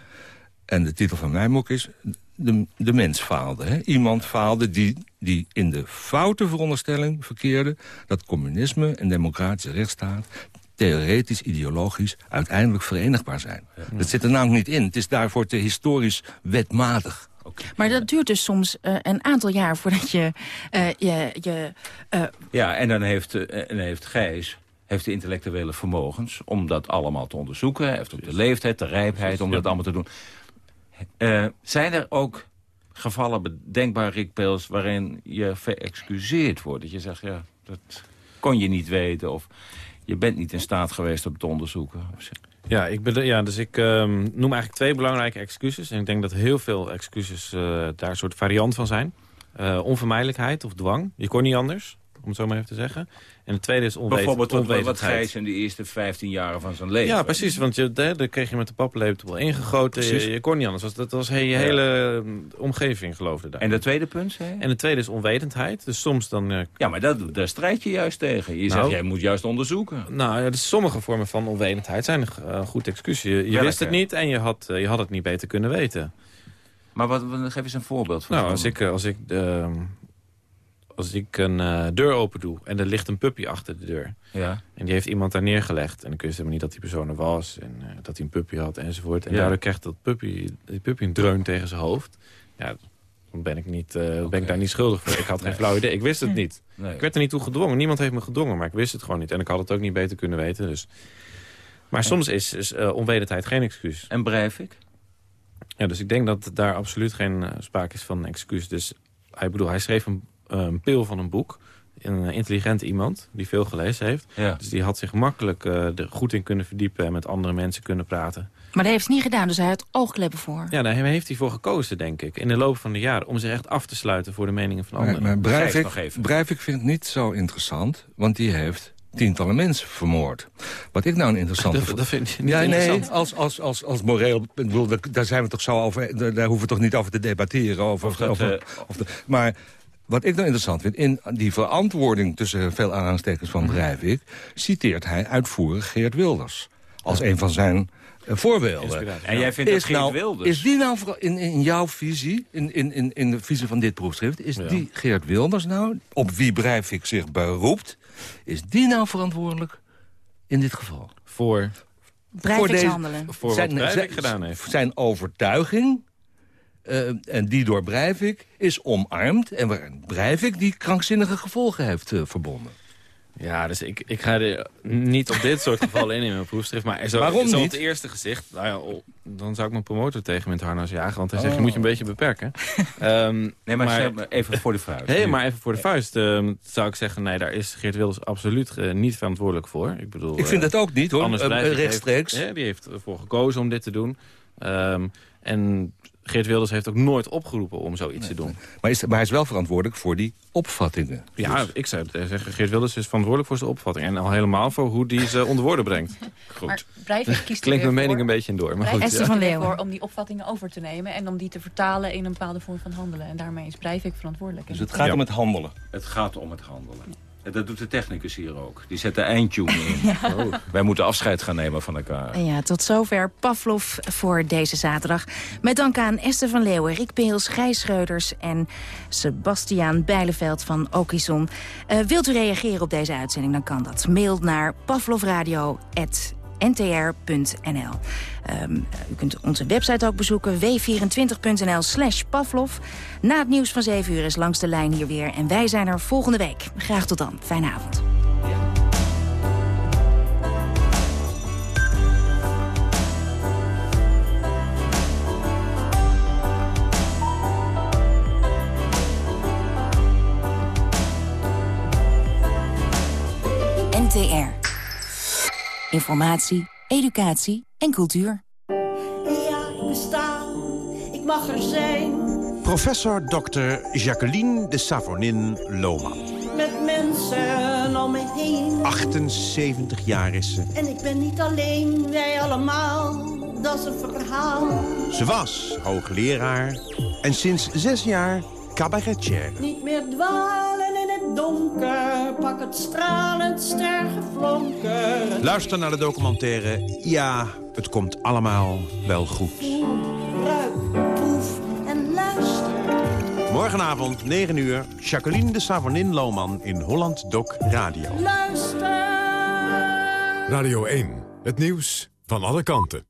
Speaker 13: En de titel van mijn boek is... De, de mens faalde. Hè? Iemand faalde die, die in de foute veronderstelling verkeerde... dat communisme en democratische rechtsstaat theoretisch, ideologisch uiteindelijk verenigbaar zijn. Dat zit er namelijk niet in. Het is daarvoor te historisch wetmatig.
Speaker 12: Maar dat duurt dus soms uh, een aantal jaar voordat je... Uh, je, je uh...
Speaker 11: Ja, en dan heeft, en heeft Gijs heeft de intellectuele vermogens om dat allemaal te onderzoeken. Hij heeft ook de leeftijd, de rijpheid om dat allemaal te doen. Zijn er ook gevallen bedenkbaar, Rick waarin je verexcuseerd wordt? Dat je zegt, ja, dat kon je niet weten... of je bent niet in staat geweest om te onderzoeken.
Speaker 14: Ja, ik ben, ja dus ik um, noem eigenlijk twee belangrijke excuses. En ik denk dat heel veel excuses uh, daar een soort variant van zijn. Uh, onvermijdelijkheid of dwang. Je kon niet anders, om het zo maar even te zeggen. En het tweede is onwetendheid.
Speaker 11: Bijvoorbeeld wat, wat Gijs in de eerste 15 jaren van zijn leven.
Speaker 14: Ja, precies. Want je, daar kreeg je met de paplepel ingegoten. Je, je, kon niet anders. Dat was je hele ja. omgeving geloofde daar.
Speaker 11: En de tweede punt, zei
Speaker 14: En de tweede is onwetendheid. Dus soms dan... Uh,
Speaker 11: ja, maar dat, daar strijd je juist tegen. Je nou, zegt, jij moet juist onderzoeken.
Speaker 14: Nou, ja, dus sommige vormen van onwetendheid zijn een goed excuus. Je, je wist het niet en je had, uh, je had het niet beter kunnen weten.
Speaker 11: Maar wat, geef eens een voorbeeld. Van
Speaker 14: nou, als ik, als ik als ik een uh, deur open doe en er ligt een puppy achter de deur...
Speaker 11: Ja.
Speaker 14: en die heeft iemand daar neergelegd... en dan kun je helemaal niet dat die persoon er was... en uh, dat hij een puppy had enzovoort... en ja. daardoor krijgt dat puppy, die puppy een dreun tegen zijn hoofd... ja, dan ben ik, niet, uh, okay. ben ik daar niet schuldig voor. Ik had geen flauw idee. Ik wist het niet. Nee. Ik werd er niet toe gedwongen. Niemand heeft me gedwongen, maar ik wist het gewoon niet. En ik had het ook niet beter kunnen weten. Dus. Maar soms is, is onwetendheid geen excuus.
Speaker 11: En Breivik?
Speaker 14: Ja, dus ik denk dat daar absoluut geen sprake is van een excuus. Dus hij, bedoel, hij schreef een een pil van een boek. Een intelligente iemand die veel gelezen heeft.
Speaker 11: Ja.
Speaker 14: Dus die had zich makkelijk uh, er goed in kunnen verdiepen... en met andere mensen kunnen praten.
Speaker 12: Maar dat heeft hij niet gedaan, dus hij had oogkleppen voor.
Speaker 14: Ja, daar heeft hij voor gekozen, denk ik. In de loop van de jaren. Om zich echt af te sluiten voor de meningen van anderen.
Speaker 13: Maar, maar Breivik, Breivik vind ik niet zo interessant. Want die heeft tientallen mensen vermoord. Wat ik nou een interessante...
Speaker 14: Dat, dat vind je niet
Speaker 13: ja,
Speaker 14: interessant.
Speaker 13: Nee, als, als, als, als moreel... Bedoel, daar zijn we toch zo over... Daar hoeven we toch niet over te debatteren. Over,
Speaker 11: of dat,
Speaker 13: over,
Speaker 11: uh,
Speaker 13: of de, maar wat ik nou interessant vind, in die verantwoording tussen veel aanhalingstekens van Breivik... citeert hij uitvoerig Geert Wilders als een van zijn uh, voorbeelden.
Speaker 11: En jij vindt is dat Geert
Speaker 13: nou,
Speaker 11: Wilders...
Speaker 13: Is die nou in, in jouw visie, in, in, in, in de visie van dit proefschrift... is ja. die Geert Wilders nou, op wie Breivik zich beroept... is die nou verantwoordelijk in dit geval?
Speaker 14: Voor...
Speaker 12: Breiviks handelen.
Speaker 14: Voor
Speaker 13: zijn,
Speaker 14: wat Breivik
Speaker 13: zijn,
Speaker 14: gedaan heeft.
Speaker 13: Zijn overtuiging Uh, en die door Breivik is omarmd. En waar Breivik die krankzinnige gevolgen heeft uh, verbonden.
Speaker 14: Ja, dus ik, ik ga er niet op dit soort gevallen in in mijn proefschrift. Maar zo,
Speaker 13: Waarom
Speaker 14: zo
Speaker 13: niet?
Speaker 14: op het eerste gezicht, nou ja, dan zou ik mijn promotor tegen met harnas jagen. Want hij zegt, je moet je een beetje beperken. um,
Speaker 11: nee, maar, maar even voor de vuist.
Speaker 14: Nee, maar even voor de vuist um, zou ik zeggen... nee, daar is Geert Wilders absoluut uh, niet verantwoordelijk voor. Ik bedoel...
Speaker 13: Ik vind dat ook niet, hoor.
Speaker 14: Anders
Speaker 13: rechtstreeks.
Speaker 14: Heeft, ja, die heeft ervoor gekozen om dit te doen. Um, en Geert Wilders heeft ook nooit opgeroepen om zoiets
Speaker 13: nee,
Speaker 14: te doen.
Speaker 13: Maar, is, maar hij is wel verantwoordelijk voor die opvattingen.
Speaker 14: Ja, dus. ik zou zeggen, Geert Wilders is verantwoordelijk voor zijn opvatting. En al helemaal voor hoe die ze onder woorden brengt. Goed.
Speaker 15: Maar Breivik kiest
Speaker 14: Klinkt mijn mening
Speaker 15: voor,
Speaker 14: een beetje in door. Maar goed,
Speaker 15: Esther ja. van Leeuwen. voor om die opvattingen over te nemen... en om die te vertalen in een bepaalde vorm van handelen. En daarmee is Breivik verantwoordelijk.
Speaker 13: Dus het gaat ja. om het handelen?
Speaker 11: Het gaat om het handelen. Dat doet de technicus hier ook. Die zet de eindtune in. Ja. Oh. Wij moeten afscheid gaan nemen van elkaar.
Speaker 12: Ja, tot zover Pavlov voor deze zaterdag. Met dank aan Esther van Leeuwen, Rick Peels, Gijs Schreuders... en Sebastiaan Bijleveld van Okison. Uh, wilt u reageren op deze uitzending, dan kan dat. Mail naar pavlovradio.ntr.nl. Um, u kunt onze website ook bezoeken, w24.nl slash Pavlov. Na het nieuws van 7 uur is Langs de Lijn hier weer. En wij zijn er volgende week. Graag tot dan. Fijne avond. NTR. Informatie, educatie en cultuur.
Speaker 17: Ja, ik besta. Ik mag er zijn.
Speaker 18: Professor Dr. Jacqueline de Savonin Lohman.
Speaker 17: Met mensen om me heen.
Speaker 18: 78 jaar is ze.
Speaker 17: En ik ben niet alleen, wij allemaal. Dat is een verhaal.
Speaker 18: Ze was hoogleraar en sinds zes jaar cabaretier.
Speaker 17: Niet meer dwalen in het donker. Pak het stralend stergeflonken.
Speaker 18: Luister naar de documentaire Ja, het komt allemaal wel goed.
Speaker 17: Ruik, proef en luister.
Speaker 18: Morgenavond, 9 uur, Jacqueline de Savonin Lohman in Holland Doc Radio.
Speaker 17: Luister.
Speaker 4: Radio 1, het nieuws van alle kanten.